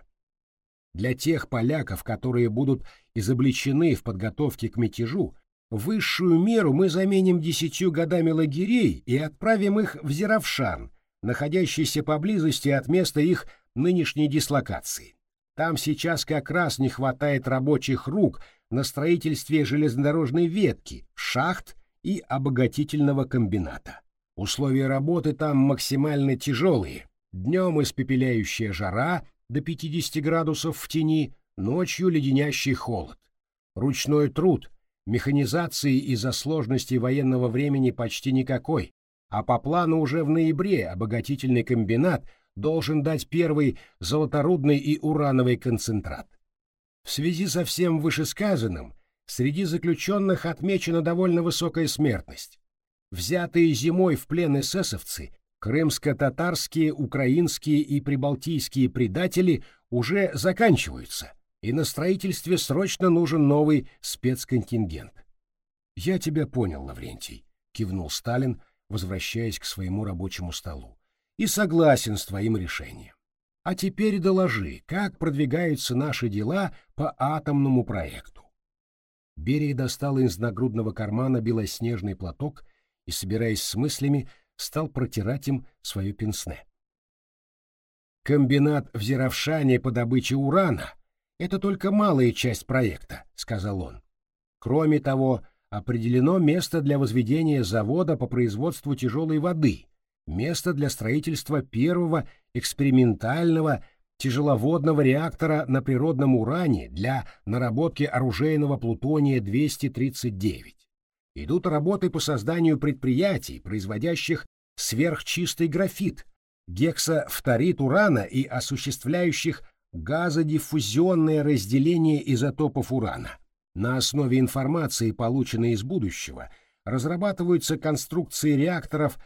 A: Для тех поляков, которые будут изобличены в подготовке к мятежу, Высшую меру мы заменим десятью годами лагерей и отправим их в Зеравшан, находящийся поблизости от места их нынешней дислокации. Там сейчас как раз не хватает рабочих рук на строительстве железнодорожной ветки, шахт и обогатительного комбината. Условия работы там максимально тяжелые. Днем испепеляющая жара до 50 градусов в тени, ночью леденящий холод. Ручной труд — Механизации из-за сложности военного времени почти никакой, а по плану уже в ноябре обогатительный комбинат должен дать первый золоторудный и урановый концентрат. В связи со всем вышесказанным, среди заключенных отмечена довольно высокая смертность. Взятые зимой в плен эсэсовцы, крымско-татарские, украинские и прибалтийские предатели уже заканчиваются – и на строительстве срочно нужен новый спецконтингент. «Я тебя понял, Лаврентий», — кивнул Сталин, возвращаясь к своему рабочему столу, «и согласен с твоим решением. А теперь доложи, как продвигаются наши дела по атомному проекту». Берия достал из нагрудного кармана белоснежный платок и, собираясь с мыслями, стал протирать им свое пенсне. «Комбинат в Зеравшане по добыче урана — это только малая часть проекта», — сказал он. «Кроме того, определено место для возведения завода по производству тяжелой воды, место для строительства первого экспериментального тяжеловодного реактора на природном уране для наработки оружейного плутония-239. Идут работы по созданию предприятий, производящих сверхчистый графит, гексафторид урана и осуществляющих газодиффузионное разделение изотопов урана. На основе информации, полученной из будущего, разрабатываются конструкции реакторов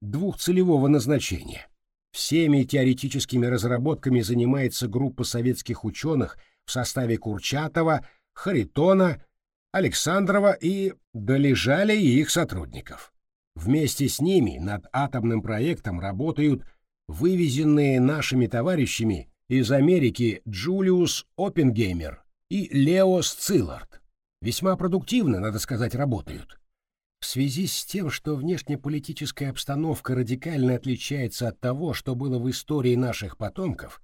A: двухцелевого назначения. Всеми теоретическими разработками занимается группа советских ученых в составе Курчатова, Харитона, Александрова и долежали их сотрудников. Вместе с ними над атомным проектом работают вывезенные нашими товарищами из Америки Джулиус Оппенгеймер и Лео Сциллард. Весьма продуктивно, надо сказать, работают. В связи с тем, что внешнеполитическая обстановка радикально отличается от того, что было в истории наших потомков,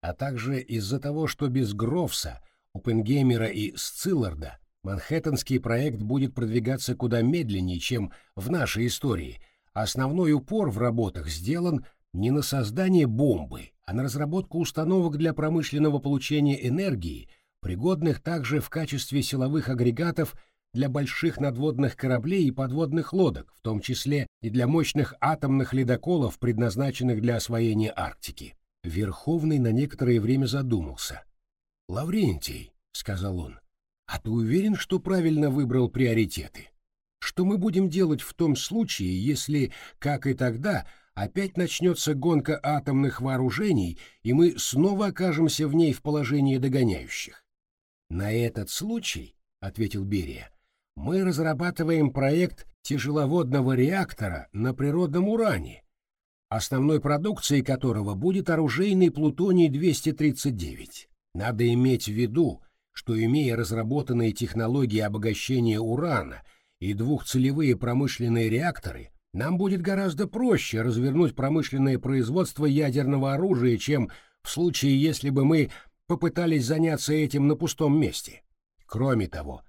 A: а также из-за того, что без Грофса, Оппенгеймера и Сцилларда Манхэттенский проект будет продвигаться куда медленнее, чем в нашей истории. Основной упор в работах сделан не на создание бомбы, а на разработку установок для промышленного получения энергии, пригодных также в качестве силовых агрегатов – для больших надводных кораблей и подводных лодок, в том числе и для мощных атомных ледоколов, предназначенных для освоения Арктики. Верховный на некоторое время задумался. «Лаврентий», — сказал он, — «а ты уверен, что правильно выбрал приоритеты? Что мы будем делать в том случае, если, как и тогда, опять начнется гонка атомных вооружений, и мы снова окажемся в ней в положении догоняющих?» «На этот случай», — ответил Берия, мы разрабатываем проект тяжеловодного реактора на природном уране, основной продукцией которого будет оружейный плутоний-239. Надо иметь в виду, что имея разработанные технологии обогащения урана и двухцелевые промышленные реакторы, нам будет гораздо проще развернуть промышленное производство ядерного оружия, чем в случае, если бы мы попытались заняться этим на пустом месте. Кроме того,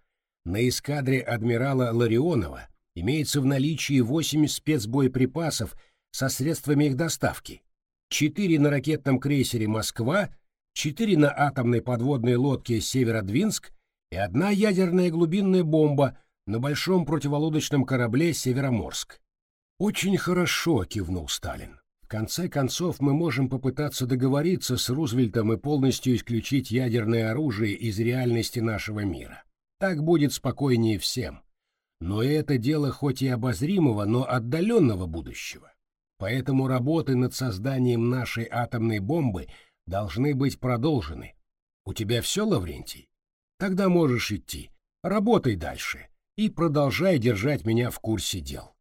A: на эскадре адмирала Ларионова имеется в наличии 8 спецбоеприпасов со средствами их доставки, 4 на ракетном крейсере «Москва», 4 на атомной подводной лодке «Северодвинск» и одна ядерная глубинная бомба на большом противолодочном корабле «Североморск». «Очень хорошо», — кивнул Сталин. «В конце концов мы можем попытаться договориться с Рузвельтом и полностью исключить ядерное оружие из реальности нашего мира. Так будет спокойнее всем. Но это дело хоть и обозримого, но отдаленного будущего. Поэтому работы над созданием нашей атомной бомбы должны быть продолжены. У тебя все, Лаврентий? Тогда можешь идти. Работай дальше и продолжай держать меня в курсе дел.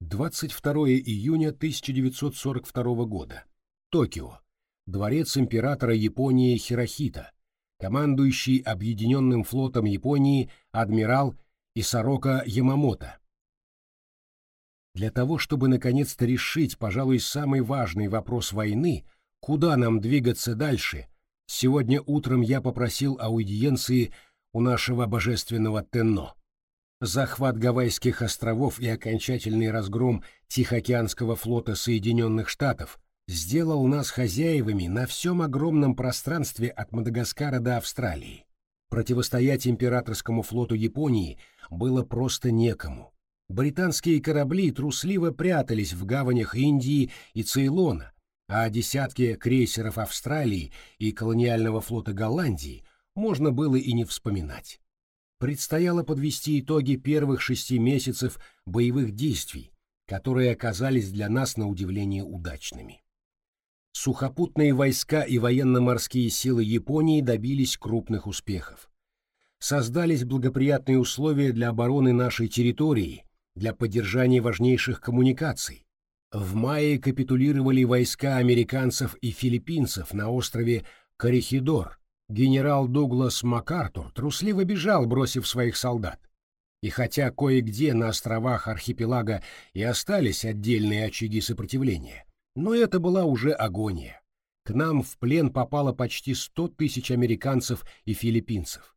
A: 22 июня 1942 года. Токио. Дворец императора Японии Хирохита командующий Объединенным флотом Японии адмирал Исарока Ямамото. Для того, чтобы наконец-то решить, пожалуй, самый важный вопрос войны, куда нам двигаться дальше, сегодня утром я попросил аудиенции у нашего божественного Тенно. Захват Гавайских островов и окончательный разгром Тихоокеанского флота Соединенных Штатов сделал нас хозяевами на всем огромном пространстве от Мадагаскара до Австралии. Противостоять императорскому флоту Японии было просто некому. Британские корабли трусливо прятались в гаванях Индии и Цейлона, а о десятке крейсеров Австралии и колониального флота Голландии можно было и не вспоминать. Предстояло подвести итоги первых шести месяцев боевых действий, которые оказались для нас на удивление удачными сухопутные войска и военно-морские силы Японии добились крупных успехов. Создались благоприятные условия для обороны нашей территории, для поддержания важнейших коммуникаций. В мае капитулировали войска американцев и филиппинцев на острове Корихидор, Генерал Дуглас МакАртур трусливо бежал, бросив своих солдат. И хотя кое-где на островах архипелага и остались отдельные очаги сопротивления, но это была уже агония. К нам в плен попало почти сто тысяч американцев и филиппинцев.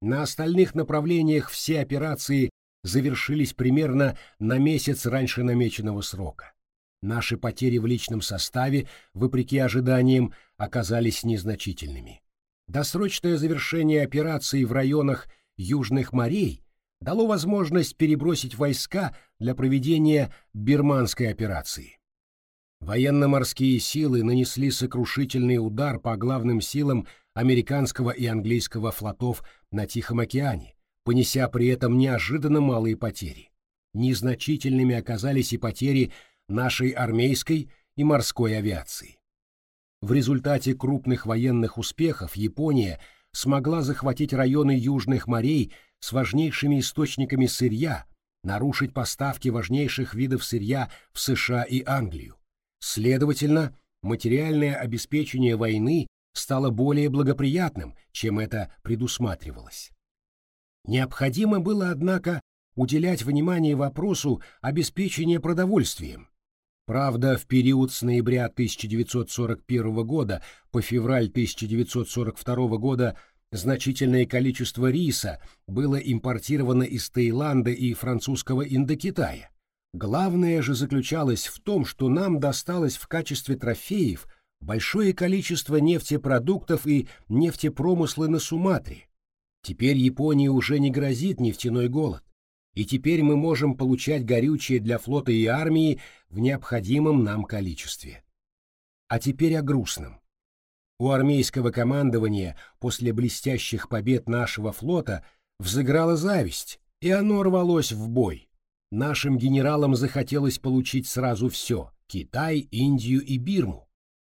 A: На остальных направлениях все операции завершились примерно на месяц раньше намеченного срока. Наши потери в личном составе, вопреки ожиданиям, оказались незначительными. Досрочное завершение операции в районах Южных морей дало возможность перебросить войска для проведения бирманской операции. Военно-морские силы нанесли сокрушительный удар по главным силам американского и английского флотов на Тихом океане, понеся при этом неожиданно малые потери. Незначительными оказались и потери нашей армейской и морской авиации. В результате крупных военных успехов Япония смогла захватить районы южных морей с важнейшими источниками сырья, нарушить поставки важнейших видов сырья в США и Англию. Следовательно, материальное обеспечение войны стало более благоприятным, чем это предусматривалось. Необходимо было, однако, уделять внимание вопросу обеспечения продовольствием. Правда, в период с ноября 1941 года по февраль 1942 года значительное количество риса было импортировано из Таиланда и французского Индокитая. Главное же заключалось в том, что нам досталось в качестве трофеев большое количество нефтепродуктов и нефтепромысла на Суматре. Теперь Японии уже не грозит нефтяной голод, и теперь мы можем получать горючее для флота и армии в необходимом нам количестве. А теперь о грустном. У армейского командования после блестящих побед нашего флота взыграла зависть, и оно рвалось в бой. Нашим генералам захотелось получить сразу все – Китай, Индию и Бирму.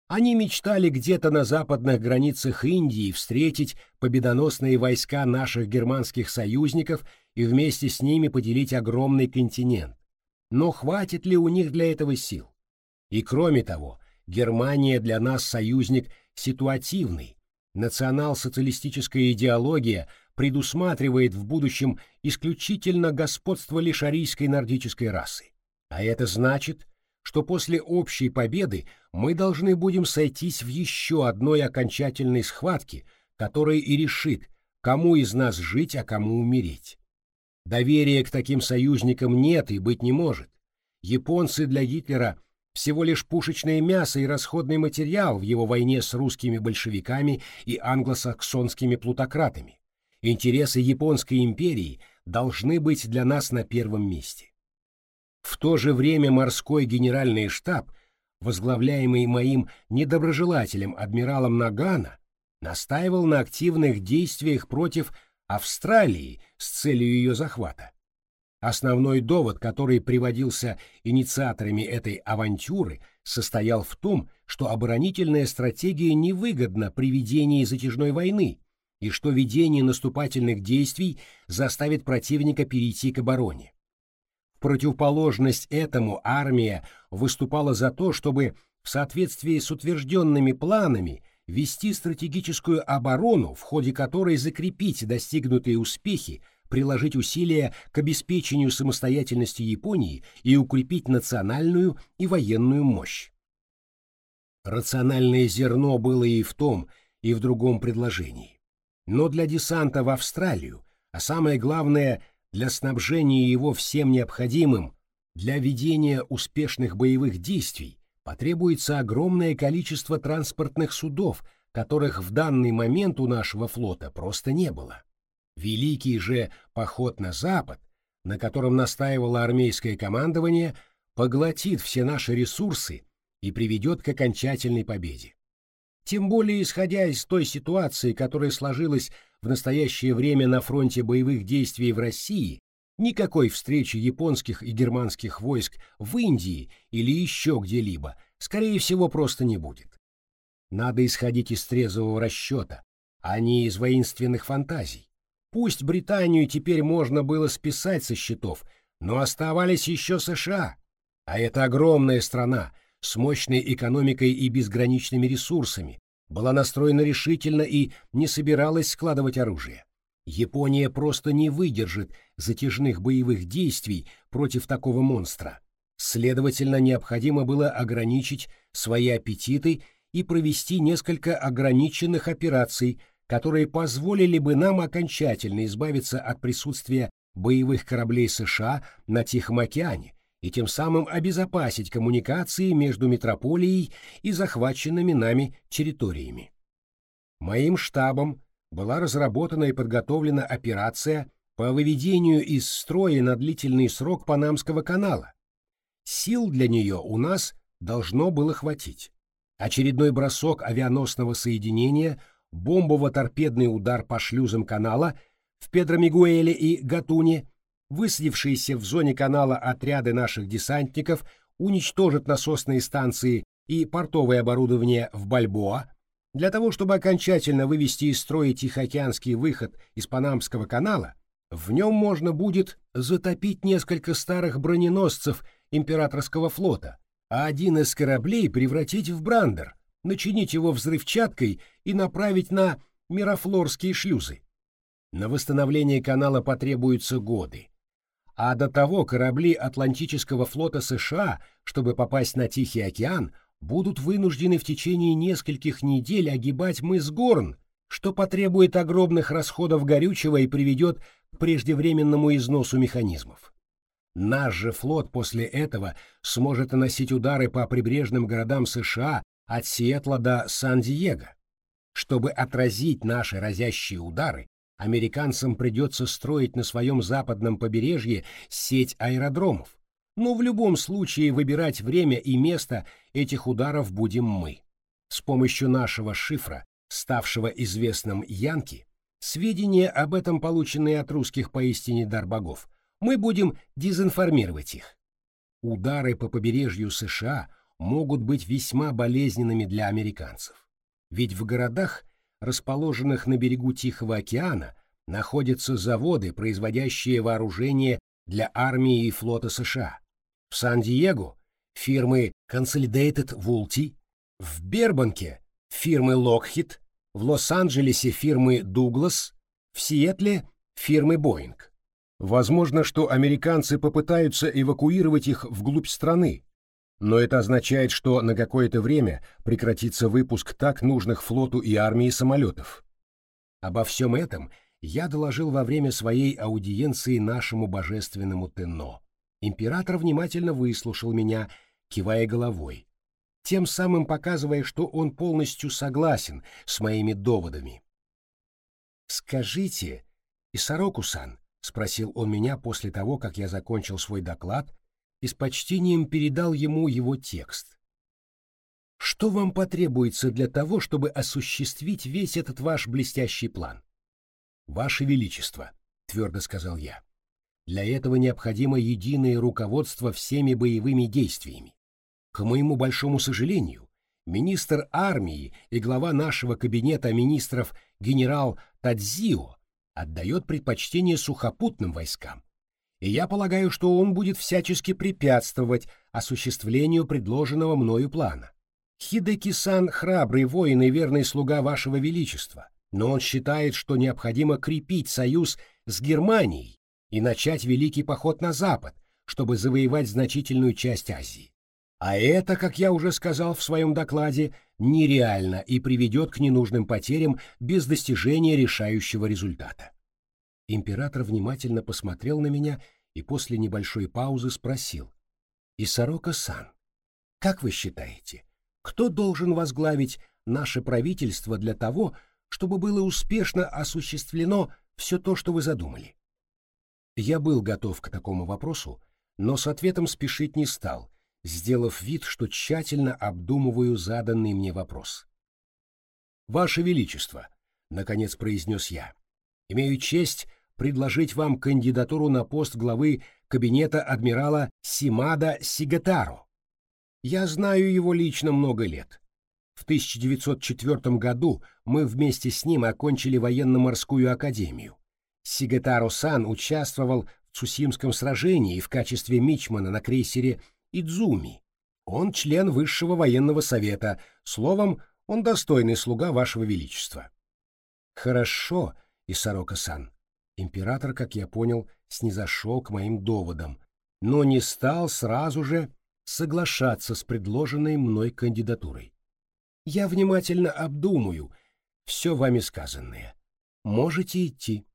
A: Они мечтали где-то на западных границах Индии встретить победоносные войска наших германских союзников и вместе с ними поделить огромный континент. Но хватит ли у них для этого сил? И кроме того, Германия для нас союзник ситуативный. Национал-социалистическая идеология – предусматривает в будущем исключительно господство лишь арийской нордической расы. А это значит, что после общей победы мы должны будем сойтись в еще одной окончательной схватке, которая и решит, кому из нас жить, а кому умереть. Доверия к таким союзникам нет и быть не может. Японцы для Гитлера всего лишь пушечное мясо и расходный материал в его войне с русскими большевиками и англосаксонскими плутократами интересы Японской империи должны быть для нас на первом месте. В то же время морской генеральный штаб, возглавляемый моим недоброжелателем адмиралом Нагана, настаивал на активных действиях против Австралии с целью ее захвата. Основной довод, который приводился инициаторами этой авантюры, состоял в том, что оборонительная стратегия невыгодна при ведении затяжной войны, и что ведение наступательных действий заставит противника перейти к обороне. В противоположность этому армия выступала за то, чтобы в соответствии с утвержденными планами вести стратегическую оборону, в ходе которой закрепить достигнутые успехи, приложить усилия к обеспечению самостоятельности Японии и укрепить национальную и военную мощь. Рациональное зерно было и в том, и в другом предложении. Но для десанта в Австралию, а самое главное, для снабжения его всем необходимым для ведения успешных боевых действий, потребуется огромное количество транспортных судов, которых в данный момент у нашего флота просто не было. Великий же поход на запад, на котором настаивало армейское командование, поглотит все наши ресурсы и приведет к окончательной победе. Тем более исходя из той ситуации, которая сложилась в настоящее время на фронте боевых действий в России, никакой встречи японских и германских войск в Индии или еще где-либо, скорее всего, просто не будет. Надо исходить из трезвого расчета, а не из воинственных фантазий. Пусть Британию теперь можно было списать со счетов, но оставались еще США, а это огромная страна — с мощной экономикой и безграничными ресурсами, была настроена решительно и не собиралась складывать оружие. Япония просто не выдержит затяжных боевых действий против такого монстра. Следовательно, необходимо было ограничить свои аппетиты и провести несколько ограниченных операций, которые позволили бы нам окончательно избавиться от присутствия боевых кораблей США на Тихом океане и тем самым обезопасить коммуникации между метрополией и захваченными нами территориями. Моим штабом была разработана и подготовлена операция по выведению из строя на длительный срок Панамского канала. Сил для нее у нас должно было хватить. Очередной бросок авианосного соединения, бомбово-торпедный удар по шлюзам канала в Педромигуэле и Гатуне, высадившиеся в зоне канала отряды наших десантников уничтожат насосные станции и портовое оборудование в Бальбоа, для того, чтобы окончательно вывести из строя Тихоокеанский выход из Панамского канала, в нем можно будет затопить несколько старых броненосцев императорского флота, а один из кораблей превратить в брандер, начинить его взрывчаткой и направить на мирафлорские шлюзы. На восстановление канала потребуются годы. А до того корабли Атлантического флота США, чтобы попасть на Тихий океан, будут вынуждены в течение нескольких недель огибать мыс Горн, что потребует огромных расходов горючего и приведет к преждевременному износу механизмов. Наш же флот после этого сможет наносить удары по прибрежным городам США от Сиэтла до Сан-Диего. Чтобы отразить наши разящие удары, американцам придется строить на своем западном побережье сеть аэродромов, но в любом случае выбирать время и место этих ударов будем мы. С помощью нашего шифра, ставшего известным Янки, сведения об этом, полученные от русских поистине дар богов, мы будем дезинформировать их. Удары по побережью США могут быть весьма болезненными для американцев. Ведь в городах, расположенных на берегу Тихого океана, находятся заводы, производящие вооружение для армии и флота США в Сан-Диего фирмы Consolidated Vulti, в Бербанке фирмы Lockheed, в Лос-Анджелесе фирмы Douglas, в Сиэтле фирмы Boeing. Возможно, что американцы попытаются эвакуировать их вглубь страны, но это означает, что на какое-то время прекратится выпуск так нужных флоту и армии самолетов. Обо всем этом я доложил во время своей аудиенции нашему божественному Тенно. Император внимательно выслушал меня, кивая головой, тем самым показывая, что он полностью согласен с моими доводами. «Скажите, Исароку-сан», — спросил он меня после того, как я закончил свой доклад и с почтением передал ему его текст. «Что вам потребуется для того, чтобы осуществить весь этот ваш блестящий план?» «Ваше Величество», — твердо сказал я, для этого необходимо единое руководство всеми боевыми действиями. К моему большому сожалению, министр армии и глава нашего кабинета министров генерал Тадзио отдает предпочтение сухопутным войскам. И я полагаю, что он будет всячески препятствовать осуществлению предложенного мною плана. Хидеки-сан — храбрый воин и верный слуга вашего величества, но он считает, что необходимо крепить союз с Германией и начать великий поход на запад, чтобы завоевать значительную часть Азии. А это, как я уже сказал в своем докладе, нереально и приведет к ненужным потерям без достижения решающего результата. Император внимательно посмотрел на меня и после небольшой паузы спросил. «Исарока-сан, как вы считаете, кто должен возглавить наше правительство для того, чтобы было успешно осуществлено все то, что вы задумали?» Я был готов к такому вопросу, но с ответом спешить не стал, сделав вид, что тщательно обдумываю заданный мне вопрос. «Ваше Величество», — наконец произнес я, — «имею честь предложить вам кандидатуру на пост главы кабинета адмирала Симада Сигатаро. Я знаю его лично много лет. В 1904 году мы вместе с ним окончили военно-морскую академию. Сигатаро-сан участвовал в Цусимском сражении в качестве мичмана на крейсере «Идзуми». Он член Высшего военного совета, словом, Он достойный слуга вашего величества. Хорошо, Исарока-сан. Император, как я понял, снизошел к моим доводам, но не стал сразу же соглашаться с предложенной мной кандидатурой. Я внимательно обдумаю все вами сказанное. Можете идти.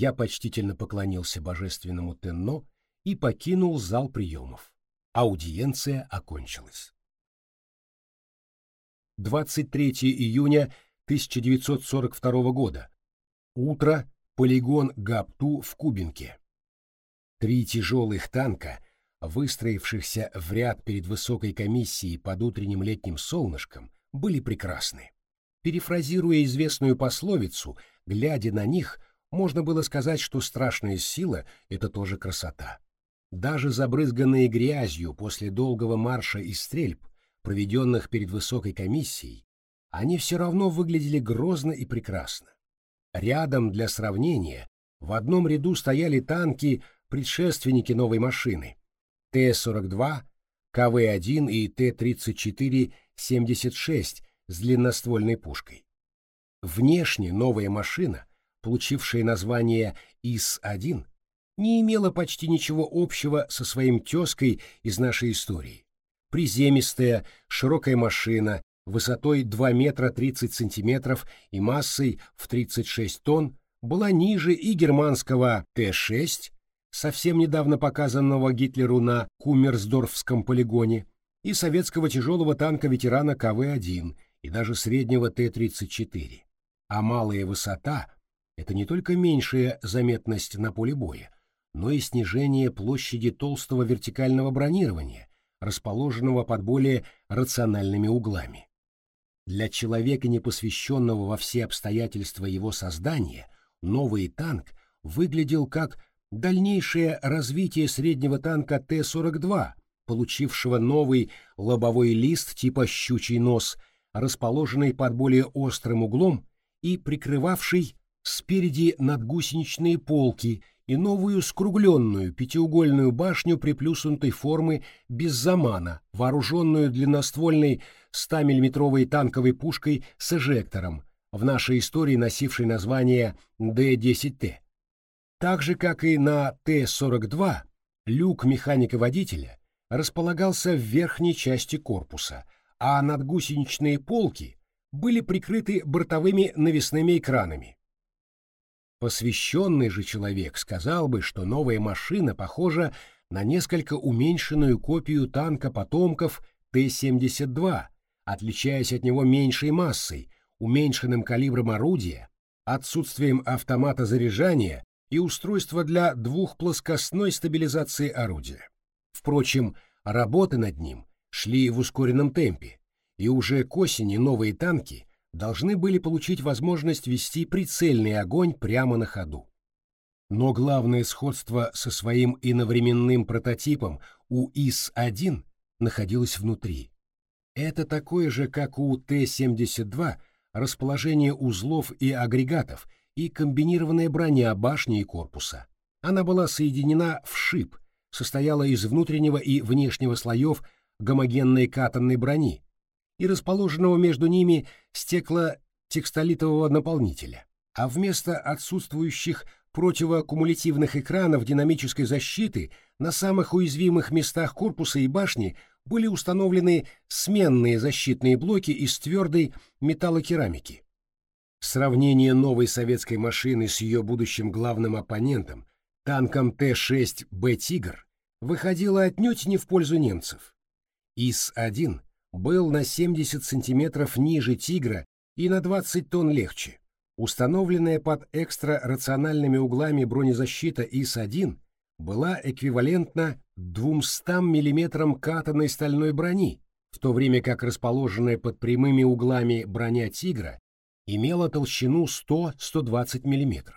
A: Я почтительно поклонился божественному Тенно и покинул зал приемов. Аудиенция окончилась. 23 июня 1942 года. Утро. Полигон Гапту в Кубинке. Три тяжелых танка, выстроившихся в ряд перед высокой комиссией под утренним летним солнышком, были прекрасны. Перефразируя известную пословицу, глядя на них, можно было сказать, что страшная сила — это тоже красота. Даже забрызганные грязью после долгого марша и стрельб, проведенных перед высокой комиссией, они все равно выглядели грозно и прекрасно. Рядом для сравнения в одном ряду стояли танки, предшественники новой машины Т-42, КВ-1 и Т-34-76 с длинноствольной пушкой. Внешне новая машина, получившая название ИС-1, не имела почти ничего общего со своим тезкой из нашей истории. Приземистая, широкая машина высотой 2 метра 30 сантиметров и массой в 36 тонн, была ниже и германского Т-6, совсем недавно показанного Гитлеру на Кумерсдорфском полигоне, и советского тяжелого танка-ветерана КВ-1 и даже среднего Т-34. А малая высота — это не только меньшая заметность на поле боя, но и снижение площади толстого вертикального бронирования, расположенного под более рациональными углами. Для человека, непосвященного во все обстоятельства его создания, новый танк выглядел как дальнейшее развитие среднего танка Т-42, получившего новый лобовой лист типа «щучий нос», расположенный под более острым углом и прикрывавший спереди надгусеничные полки и новую скругленную пятиугольную башню приплюснутой формы без замана, вооруженную длинноствольной 100-миллиметровой танковой пушкой с эжектором, в нашей истории носившей название Д-10Т. Так же, как и на Т-42, люк механика-водителя располагался в верхней части корпуса, а надгусеничные полки были прикрыты бортовыми навесными экранами. Посвященный же человек сказал бы, что новая машина похожа на несколько уменьшенную копию танка потомков Т-72, отличаясь от него меньшей массой, уменьшенным калибром орудия, отсутствием автомата заряжания и устройства для двухплоскостной стабилизации орудия. Впрочем, работы над ним шли в ускоренном темпе, и уже к осени новые танки должны были получить возможность вести прицельный огонь прямо на ходу. Но главное сходство со своим иновременным прототипом у ИС-1 находилось внутри. Это такое же, как у Т-72, расположение узлов и агрегатов и комбинированная броня башни и корпуса. Она была соединена в шип, состояла из внутреннего и внешнего слоев гомогенной катанной брони, и расположенного между ними стеклотекстолитового наполнителя, а вместо отсутствующих противоаккумулятивных экранов динамической защиты на самых уязвимых местах корпуса и башни были установлены сменные защитные блоки из твердой металлокерамики. Сравнение новой советской машины с ее будущим главным оппонентом, танком Т-6Б «Тигр», выходило отнюдь не в пользу немцев. ИС-1 был на 70 сантиметров ниже «Тигра» и на 20 тонн легче. Установленная под экстрарациональными углами бронезащита ИС-1 была эквивалентна 200 мм катанной стальной брони, в то время как расположенная под прямыми углами броня «Тигра» имела толщину 100-120 мм.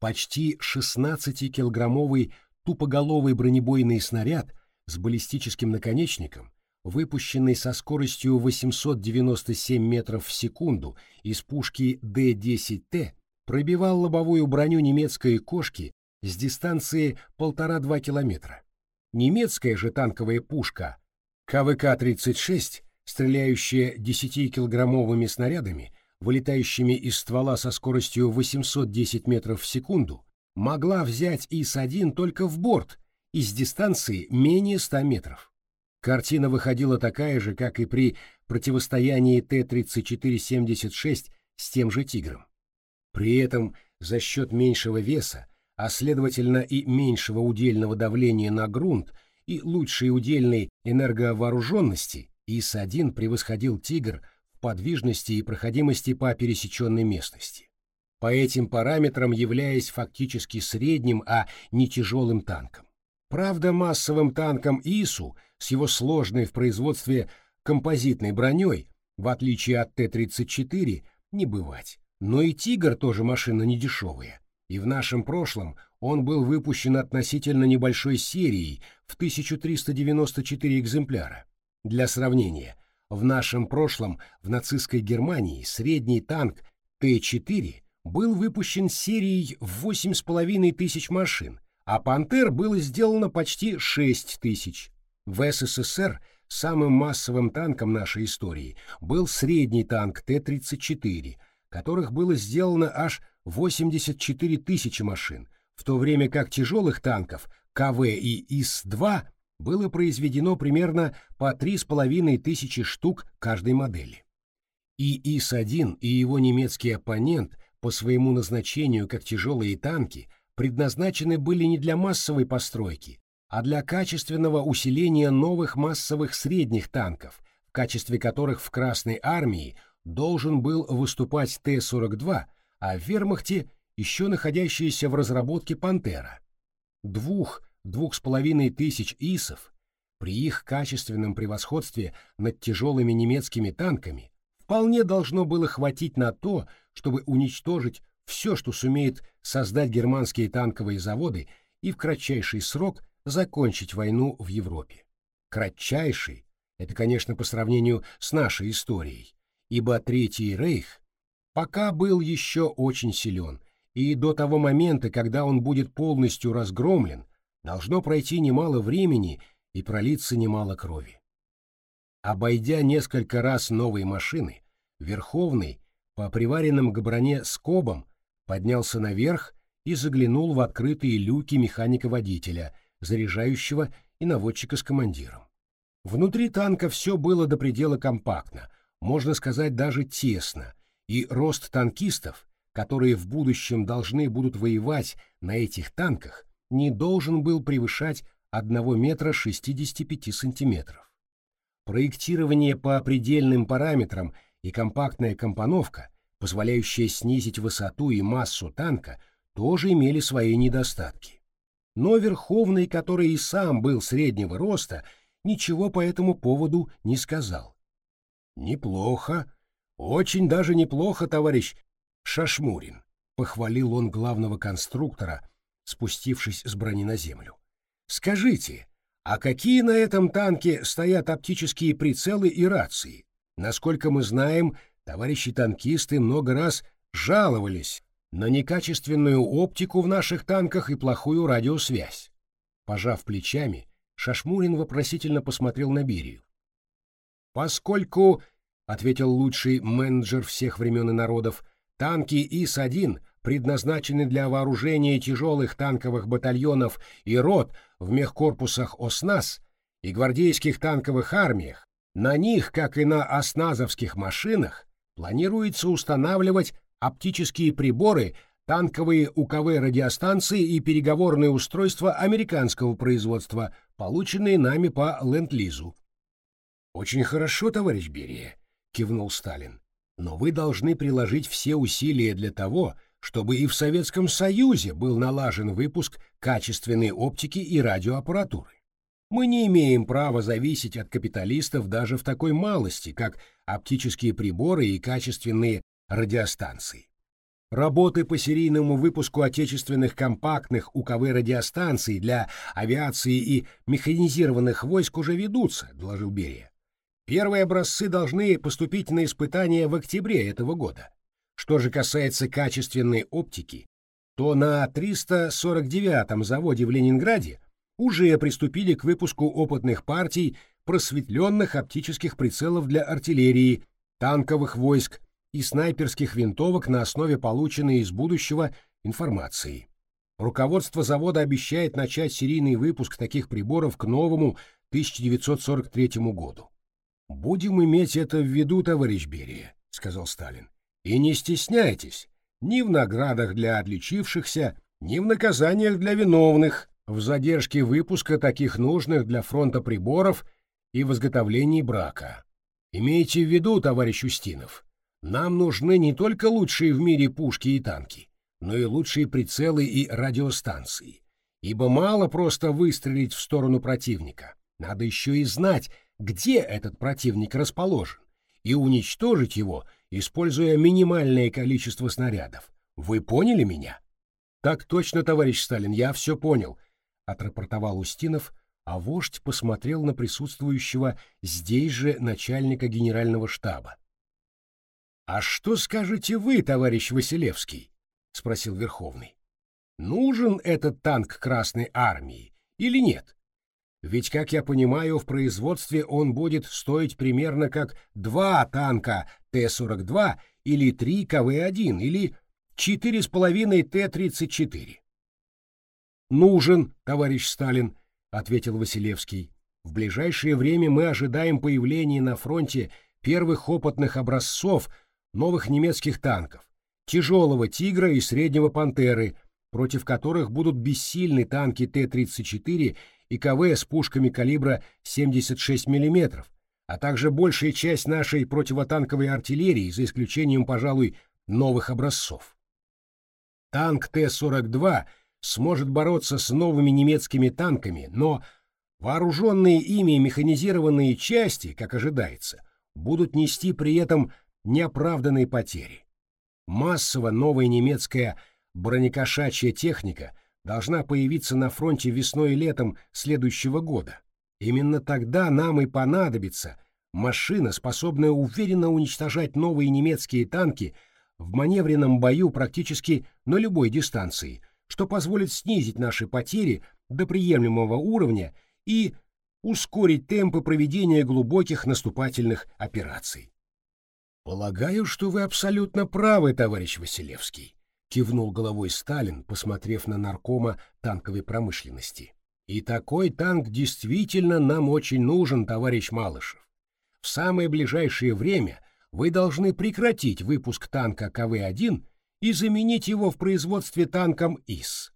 A: Почти 16-килограммовый тупоголовый бронебойный снаряд с баллистическим наконечником выпущенный со скоростью 897 метров в секунду из пушки Д-10Т, пробивал лобовую броню немецкой кошки с дистанции 1,5-2 километра. Немецкая же танковая пушка КВК-36 стреляющая 10-килограммовыми снарядами, вылетающими из ствола со скоростью 810 метров в секунду, могла взять ИС-1 только в борт и с дистанции менее 100 метров. Картина выходила такая же, как и при противостоянии Т-34-76 с тем же «Тигром». При этом за счет меньшего веса, а следовательно и меньшего удельного давления на грунт и лучшей удельной энерговооруженности, ИС-1 превосходил «Тигр» в подвижности и проходимости по пересеченной местности. По этим параметрам являясь фактически средним, а не тяжелым танком. Правда, массовым танком ИСу с его сложной в производстве композитной броней, в отличие от Т-34, не бывать. Но и «Тигр» тоже машина недешевая, и в нашем прошлом он был выпущен относительно небольшой серией в 1394 экземпляра. Для сравнения, в нашем прошлом в нацистской Германии средний танк Т-4 был выпущен серией в 8,5 тысяч машин, а «Пантер» было сделано почти 6 тысяч. В СССР самым массовым танком нашей истории был средний танк Т-34, которых было сделано аж 84 тысячи машин, в то время как тяжелых танков КВ и ИС-2 было произведено примерно по 3,5 тысячи штук каждой модели. И ИС-1, и его немецкий оппонент по своему назначению как тяжелые танки предназначены были не для массовой постройки, а для качественного усиления новых массовых средних танков, в качестве которых в Красной армии должен был выступать Т-42, а в вермахте еще находящаяся в разработке «Пантера». Двух, двух с половиной тысяч ИСов при их качественном превосходстве над тяжелыми немецкими танками вполне должно было хватить на то, чтобы уничтожить все, что сумеет создать германские танковые заводы и в кратчайший срок закончить войну в Европе. Кратчайший — это, конечно, по сравнению с нашей историей, ибо Третий Рейх пока был еще очень силен, и до того момента, когда он будет полностью разгромлен, должно пройти немало времени и пролиться немало крови. Обойдя несколько раз новые машины, Верховный по приваренным к броне скобам поднялся наверх и заглянул в открытые люки механика-водителя, заряжающего и наводчика с командиром. Внутри танка все было до предела компактно, можно сказать даже тесно, и рост танкистов, которые в будущем должны будут воевать на этих танках, не должен был превышать 1 метра 65 сантиметров. Проектирование по предельным параметрам и компактная компоновка, позволяющая снизить высоту и массу танка, тоже имели свои недостатки. Но Верховный, который и сам был среднего роста, ничего по этому поводу не сказал. «Неплохо, очень даже неплохо, товарищ Шашмурин», — похвалил он главного конструктора, спустившись с брони на землю. «Скажите, а какие на этом танке стоят оптические прицелы и рации? Насколько мы знаем, товарищи танкисты много раз жаловались на некачественную оптику в наших танках и плохую радиосвязь». Пожав плечами, Шашмурин вопросительно посмотрел на Берию. Поскольку, — ответил лучший менеджер всех времен и народов, — танки ИС-1 предназначены для вооружения тяжелых танковых батальонов и рот в мехкорпусах ОСНАС и гвардейских танковых армиях, на них, как и на осназовских машинах, планируется устанавливать оптические приборы, танковые УКВ радиостанции и переговорные устройства американского производства, полученные нами по Ленд-Лизу. «Очень хорошо, товарищ Берия», — кивнул Сталин. «Но вы должны приложить все усилия для того, чтобы и в Советском Союзе был налажен выпуск качественной оптики и радиоаппаратуры. Мы не имеем права зависеть от капиталистов даже в такой малости, как оптические приборы и качественные радиостанции. Работы по серийному выпуску отечественных компактных УКВ-радиостанций для авиации и механизированных войск уже ведутся, доложил Берия. Первые образцы должны поступить на испытания в октябре этого года. Что же касается качественной оптики, то на 349-м заводе в Ленинграде уже приступили к выпуску опытных партий просветленных оптических прицелов для артиллерии, танковых войск и снайперских винтовок на основе полученной из будущего информации. Руководство завода обещает начать серийный выпуск таких приборов к новому 1943 году. «Будем иметь это в виду, товарищ Берия», — сказал Сталин. «И не стесняйтесь ни в наградах для отличившихся, ни в наказаниях для виновных, в задержке выпуска таких нужных для фронта приборов и в изготовлении брака. Имейте в виду, товарищ Устинов, нам нужны не только лучшие в мире пушки и танки, но и лучшие прицелы и радиостанции. Ибо мало просто выстрелить в сторону противника. Надо еще и знать, где этот противник расположен, и уничтожить его, используя минимальное количество снарядов. Вы поняли меня? Так точно, товарищ Сталин, я все понял, отрапортовал Устинов, а вождь посмотрел на присутствующего здесь же начальника генерального штаба. «А что скажете вы, товарищ Василевский?» — спросил Верховный. «Нужен этот танк Красной Армии или нет? Ведь, как я понимаю, в производстве он будет стоить примерно как два танка Т-42 или три КВ-1 или четыре с половиной Т-34». «Нужен, товарищ Сталин», — ответил Василевский. «В ближайшее время мы ожидаем появления на фронте первых опытных образцов новых немецких танков тяжелого «Тигра» и среднего «Пантеры», против которых будут бессильны танки Т-34 и КВ с пушками калибра 76 мм, а также большая часть нашей противотанковой артиллерии, за исключением, пожалуй, новых образцов. Танк Т-42 сможет бороться с новыми немецкими танками, но вооруженные ими механизированные части, как ожидается, будут нести при этом неоправданные потери. Массово новая немецкая бронекошачья техника должна появиться на фронте весной и летом следующего года. Именно тогда нам и понадобится машина, способная уверенно уничтожать новые немецкие танки в маневренном бою практически на любой дистанции, что позволит снизить наши потери до приемлемого уровня и ускорить темпы проведения глубоких наступательных операций. «Полагаю, что вы абсолютно правы, товарищ Василевский», — кивнул головой Сталин, посмотрев на наркома танковой промышленности. «И такой танк действительно нам очень нужен, товарищ Малышев. В самое ближайшее время вы должны прекратить выпуск танка КВ-1 и заменить его в производстве танком ИС.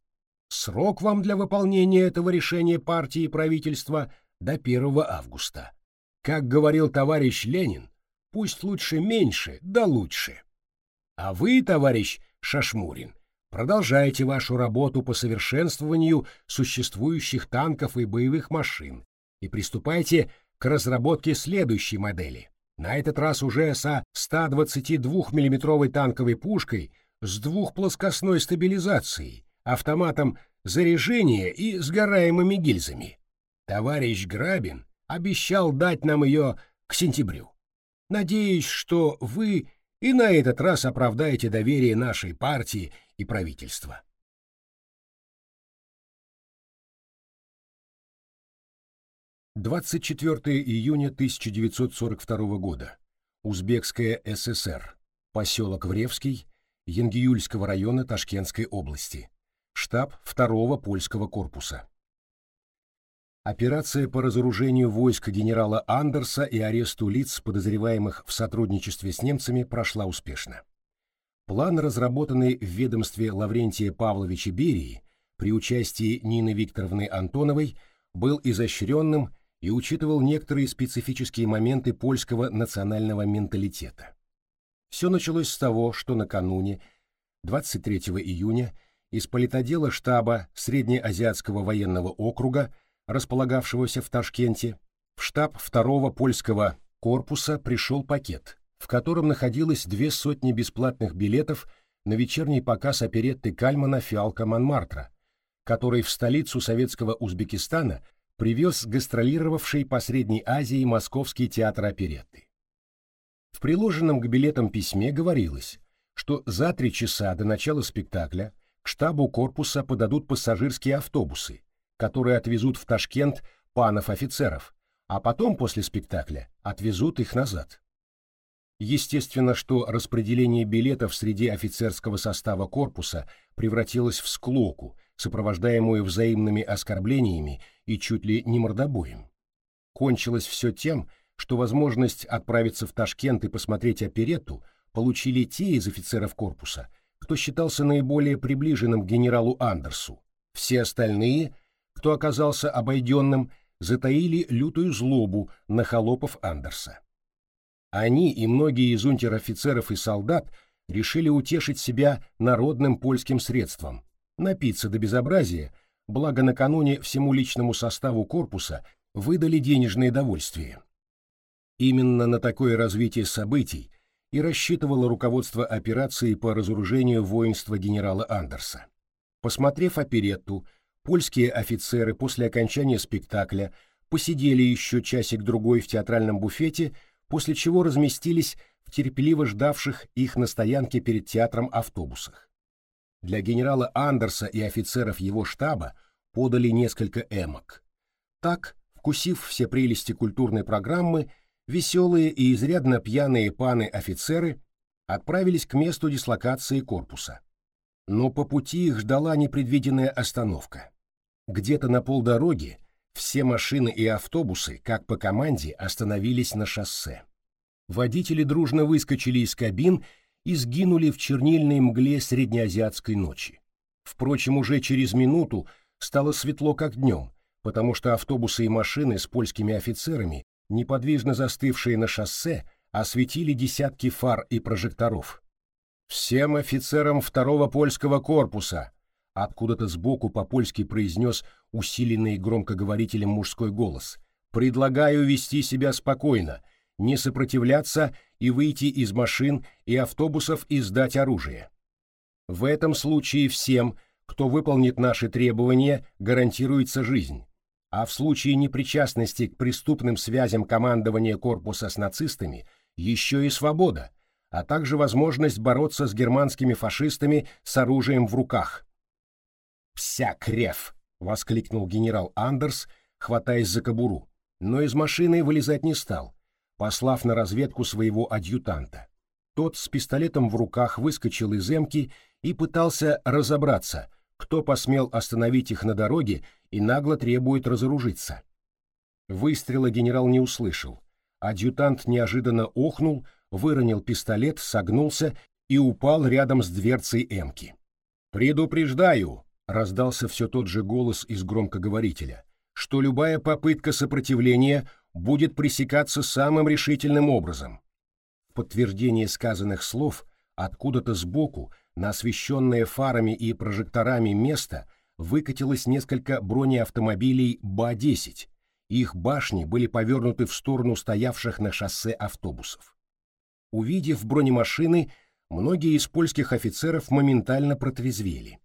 A: Срок вам для выполнения этого решения партии и правительства до 1 августа. Как говорил товарищ Ленин, Пусть лучше меньше, да лучше. А вы, товарищ Шашмурин, продолжайте вашу работу по совершенствованию существующих танков и боевых машин и приступайте к разработке следующей модели. На этот раз уже со 122 миллиметровой танковой пушкой с двухплоскостной стабилизацией, автоматом заряжения и сгораемыми гильзами. Товарищ Грабин обещал дать нам ее к сентябрю. Надеюсь, что вы и на этот раз оправдаете доверие нашей партии и правительства. Двадцать четвертое июня 1942 года. Узбекская ССР. Поселок Вревский, Янгиюльского района Ташкентской области. Штаб второго польского корпуса. Операция по разоружению войск генерала Андерса и аресту лиц, подозреваемых в сотрудничестве с немцами, прошла успешно. План, разработанный в ведомстве Лаврентия Павловича Берии при участии Нины Викторовны Антоновой, был изощренным и учитывал некоторые специфические моменты польского национального менталитета. Все началось с того, что накануне, 23 июня, из политодела штаба Среднеазиатского военного округа располагавшегося в Ташкенте, в штаб второго польского корпуса пришел пакет, в котором находилось две сотни бесплатных билетов на вечерний показ оперетты Кальмана «Фиалка Монмартра», который в столицу советского Узбекистана привез гастролировавший по Средней Азии Московский театр оперетты. В приложенном к билетам письме говорилось, что за три часа до начала спектакля к штабу корпуса подадут пассажирские автобусы, которые отвезут в Ташкент панов-офицеров, а потом после спектакля отвезут их назад. Естественно, что распределение билетов среди офицерского состава корпуса превратилось в склоку, сопровождаемую взаимными оскорблениями и чуть ли не мордобоем. Кончилось все тем, что возможность отправиться в Ташкент и посмотреть оперетту получили те из офицеров корпуса, кто считался наиболее приближенным к генералу Андерсу. Все остальные, кто оказался обойденным, затаили лютую злобу на холопов Андерса. Они и многие из унтер-офицеров и солдат решили утешить себя народным польским средством, напиться до безобразия, благо накануне всему личному составу корпуса выдали денежное довольствие. Именно на такое развитие событий и рассчитывало руководство операции по разоружению воинства генерала Андерса. Посмотрев оперетту, польские офицеры после окончания спектакля посидели еще часик-другой в театральном буфете после чего разместились в терпеливо ждавших их на стоянке перед театром автобусах. Для генерала Андерса и офицеров его штаба подали несколько эмок. Так, вкусив все прелести культурной программы, веселые и изрядно пьяные паны-офицеры отправились к месту дислокации корпуса. Но по пути их ждала непредвиденная остановка. Где-то на полдороги все машины и автобусы, как по команде, остановились на шоссе. Водители дружно выскочили из кабин и сгинули в чернильной мгле среднеазиатской ночи. Впрочем, уже через минуту стало светло как днем, потому что автобусы и машины с польскими офицерами, неподвижно застывшие на шоссе, осветили десятки фар и прожекторов. «Всем офицерам второго польского корпуса!» Откуда-то сбоку по-польски произнес усиленный громкоговорителем мужской голос. «Предлагаю вести себя спокойно, не сопротивляться и выйти из машин и автобусов и сдать оружие. В этом случае всем, кто выполнит наши требования, гарантируется жизнь. А в случае непричастности к преступным связям командования корпуса с нацистами еще и свобода, а также возможность бороться с германскими фашистами с оружием в руках. «Вся крев!» — воскликнул генерал Андерс, хватаясь за кобуру, но из машины вылезать не стал, послав на разведку своего адъютанта. Тот с пистолетом в руках выскочил из эмки и пытался разобраться, кто посмел остановить их на дороге и нагло требует разоружиться. Выстрела генерал не услышал. Адъютант неожиданно охнул, выронил пистолет, согнулся и упал рядом с дверцей эмки. «Предупреждаю!» — раздался все тот же голос из громкоговорителя, что любая попытка сопротивления — будет пресекаться самым решительным образом. В подтверждение сказанных слов откуда-то сбоку на освещенное фарами и прожекторами место выкатилось несколько бронеавтомобилей БА-10. Их башни были повернуты в сторону стоявших на шоссе автобусов. Увидев бронемашины, многие из польских офицеров моментально протрезвели.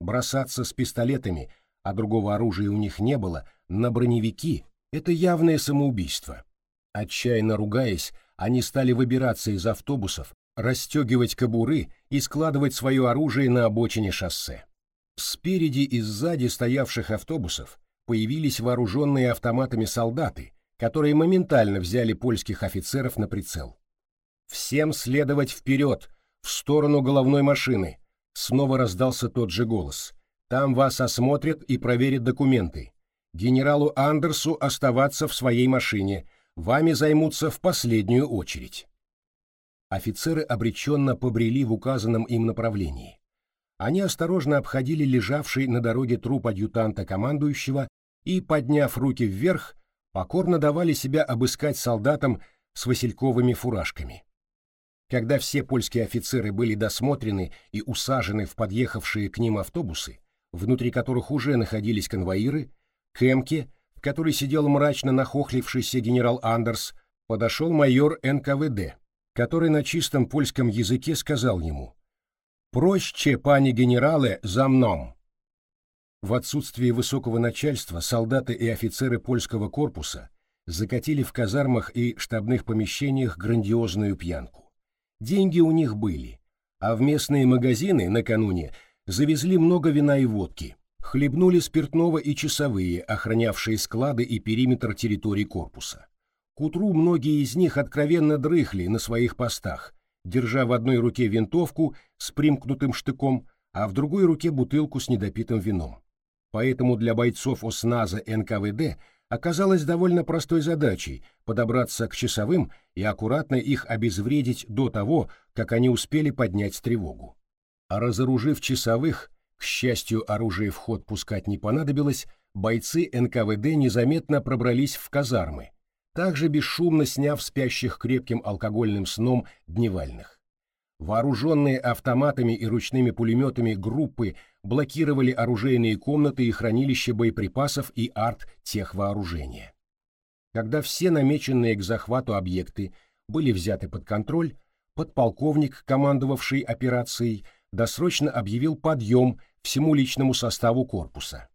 A: Бросаться с пистолетами, а другого оружия у них не было, на броневики это явное самоубийство. Отчаянно ругаясь, они стали выбираться из автобусов, расстегивать кобуры и складывать свое оружие на обочине шоссе. Спереди и сзади стоявших автобусов появились вооруженные автоматами солдаты, которые моментально взяли польских офицеров на прицел. «Всем следовать вперед, в сторону головной машины!» Снова раздался тот же голос. «Там вас осмотрят и проверят документы генералу Андерсу оставаться в своей машине, вами займутся в последнюю очередь. Офицеры обреченно побрели в указанном им направлении. Они осторожно обходили лежавший на дороге труп адъютанта командующего и, подняв руки вверх, покорно давали себя обыскать солдатам с васильковыми фуражками. Когда все польские офицеры были досмотрены и усажены в подъехавшие к ним автобусы, внутри которых уже находились конвоиры, к Эмке, в которой сидел мрачно нахохлившийся генерал Андерс, подошел майор НКВД, который на чистом польском языке сказал ему «Проще, пани генерале, за мном». В отсутствие высокого начальства солдаты и офицеры польского корпуса закатили в казармах и штабных помещениях грандиозную пьянку. Деньги у них были, а в местные магазины накануне завезли много вина и водки, Хлебнули спиртного и часовые, охранявшие склады и периметр территории корпуса. К утру многие из них откровенно дрыхли на своих постах, держа в одной руке винтовку с примкнутым штыком, а в другой руке бутылку с недопитым вином. Поэтому для бойцов ОСНАЗа НКВД оказалось довольно простой задачей подобраться к часовым и аккуратно их обезвредить до того, как они успели поднять тревогу. А разоружив часовых, к счастью, оружие в ход пускать не понадобилось, бойцы НКВД незаметно пробрались в казармы, также бесшумно сняв спящих крепким алкогольным сном дневальных. Вооруженные автоматами и ручными пулеметами группы блокировали оружейные комнаты и хранилища боеприпасов и арт-техвооружения. Когда все намеченные к захвату объекты были взяты под контроль, подполковник, командовавший операцией, досрочно объявил подъем всему личному составу корпуса.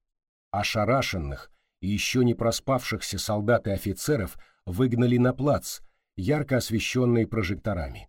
A: Ошарашенных и еще не проспавшихся солдат и офицеров выгнали на плац, ярко освещенный прожекторами.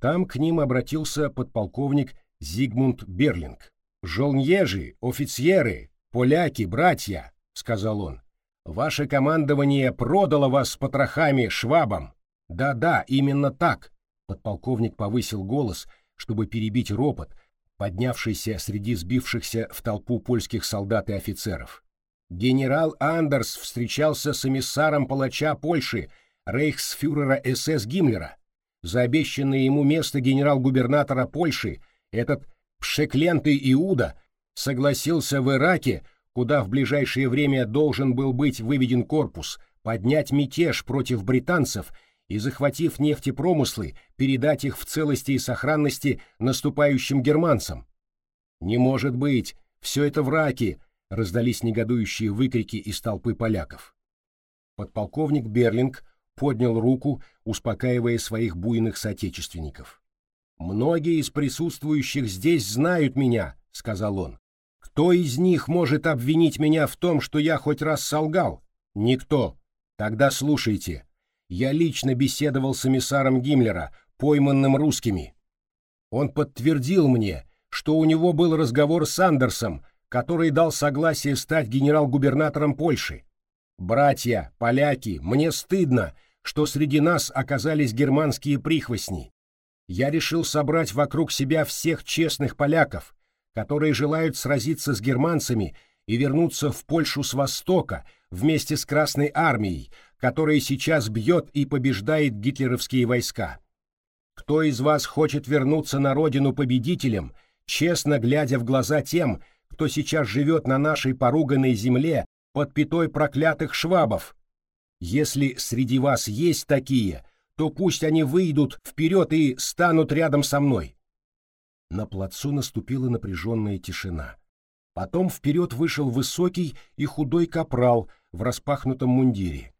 A: Там к ним обратился подполковник Зигмунд Берлинг. «Жолньежи, офицеры, поляки, братья», — сказал он, — «ваше командование продало вас с потрохами швабам». «Да-да, именно так», — подполковник повысил голос, чтобы перебить ропот, поднявшийся среди сбившихся в толпу польских солдат и офицеров. Генерал Андерс встречался с эмиссаром палача Польши, рейхсфюрера СС Гиммлера. За обещанное ему место генерал-губернатора Польши этот пшеклентый Иуда согласился в Ираке, куда в ближайшее время должен был быть выведен корпус, поднять мятеж против британцев и, захватив нефтепромыслы, передать их в целости и сохранности наступающим германцам. «Не может быть! Все это враки!» раздались негодующие выкрики из толпы поляков. Подполковник Берлинг поднял руку, успокаивая своих буйных соотечественников. «Многие из присутствующих здесь знают меня», — сказал он. «Кто из них может обвинить меня в том, что я хоть раз солгал? Никто. Тогда слушайте. Я лично беседовал с эмиссаром Гиммлера, пойманным русскими. Он подтвердил мне, что у него был разговор с Андерсом, который дал согласие стать генерал-губернатором Польши. Братья, поляки, мне стыдно, что среди нас оказались германские прихвостни. Я решил собрать вокруг себя всех честных поляков, которые желают сразиться с германцами и вернуться в Польшу с востока вместе с Красной армией, которая сейчас бьет и побеждает гитлеровские войска. Кто из вас хочет вернуться на родину победителем, честно глядя в глаза тем, кто сейчас живет на нашей поруганной земле под пятой проклятых швабов. Если среди вас есть такие, то пусть они выйдут вперед и станут рядом со мной. На плацу наступила напряженная тишина. Потом вперед вышел высокий и худой капрал в распахнутом мундире.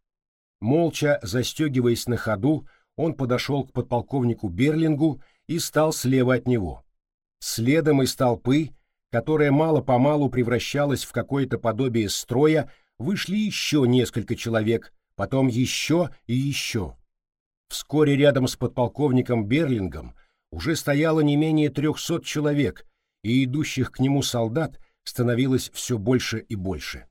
A: Молча, застегиваясь на ходу, он подошел к подполковнику Берлингу и стал слева от него. Следом из толпы которая мало-помалу превращалась в какое-то подобие строя, вышли еще несколько человек, потом еще и еще. Вскоре рядом с подполковником Берлингом уже стояло не менее трехсот человек, и идущих к нему солдат становилось все больше и больше.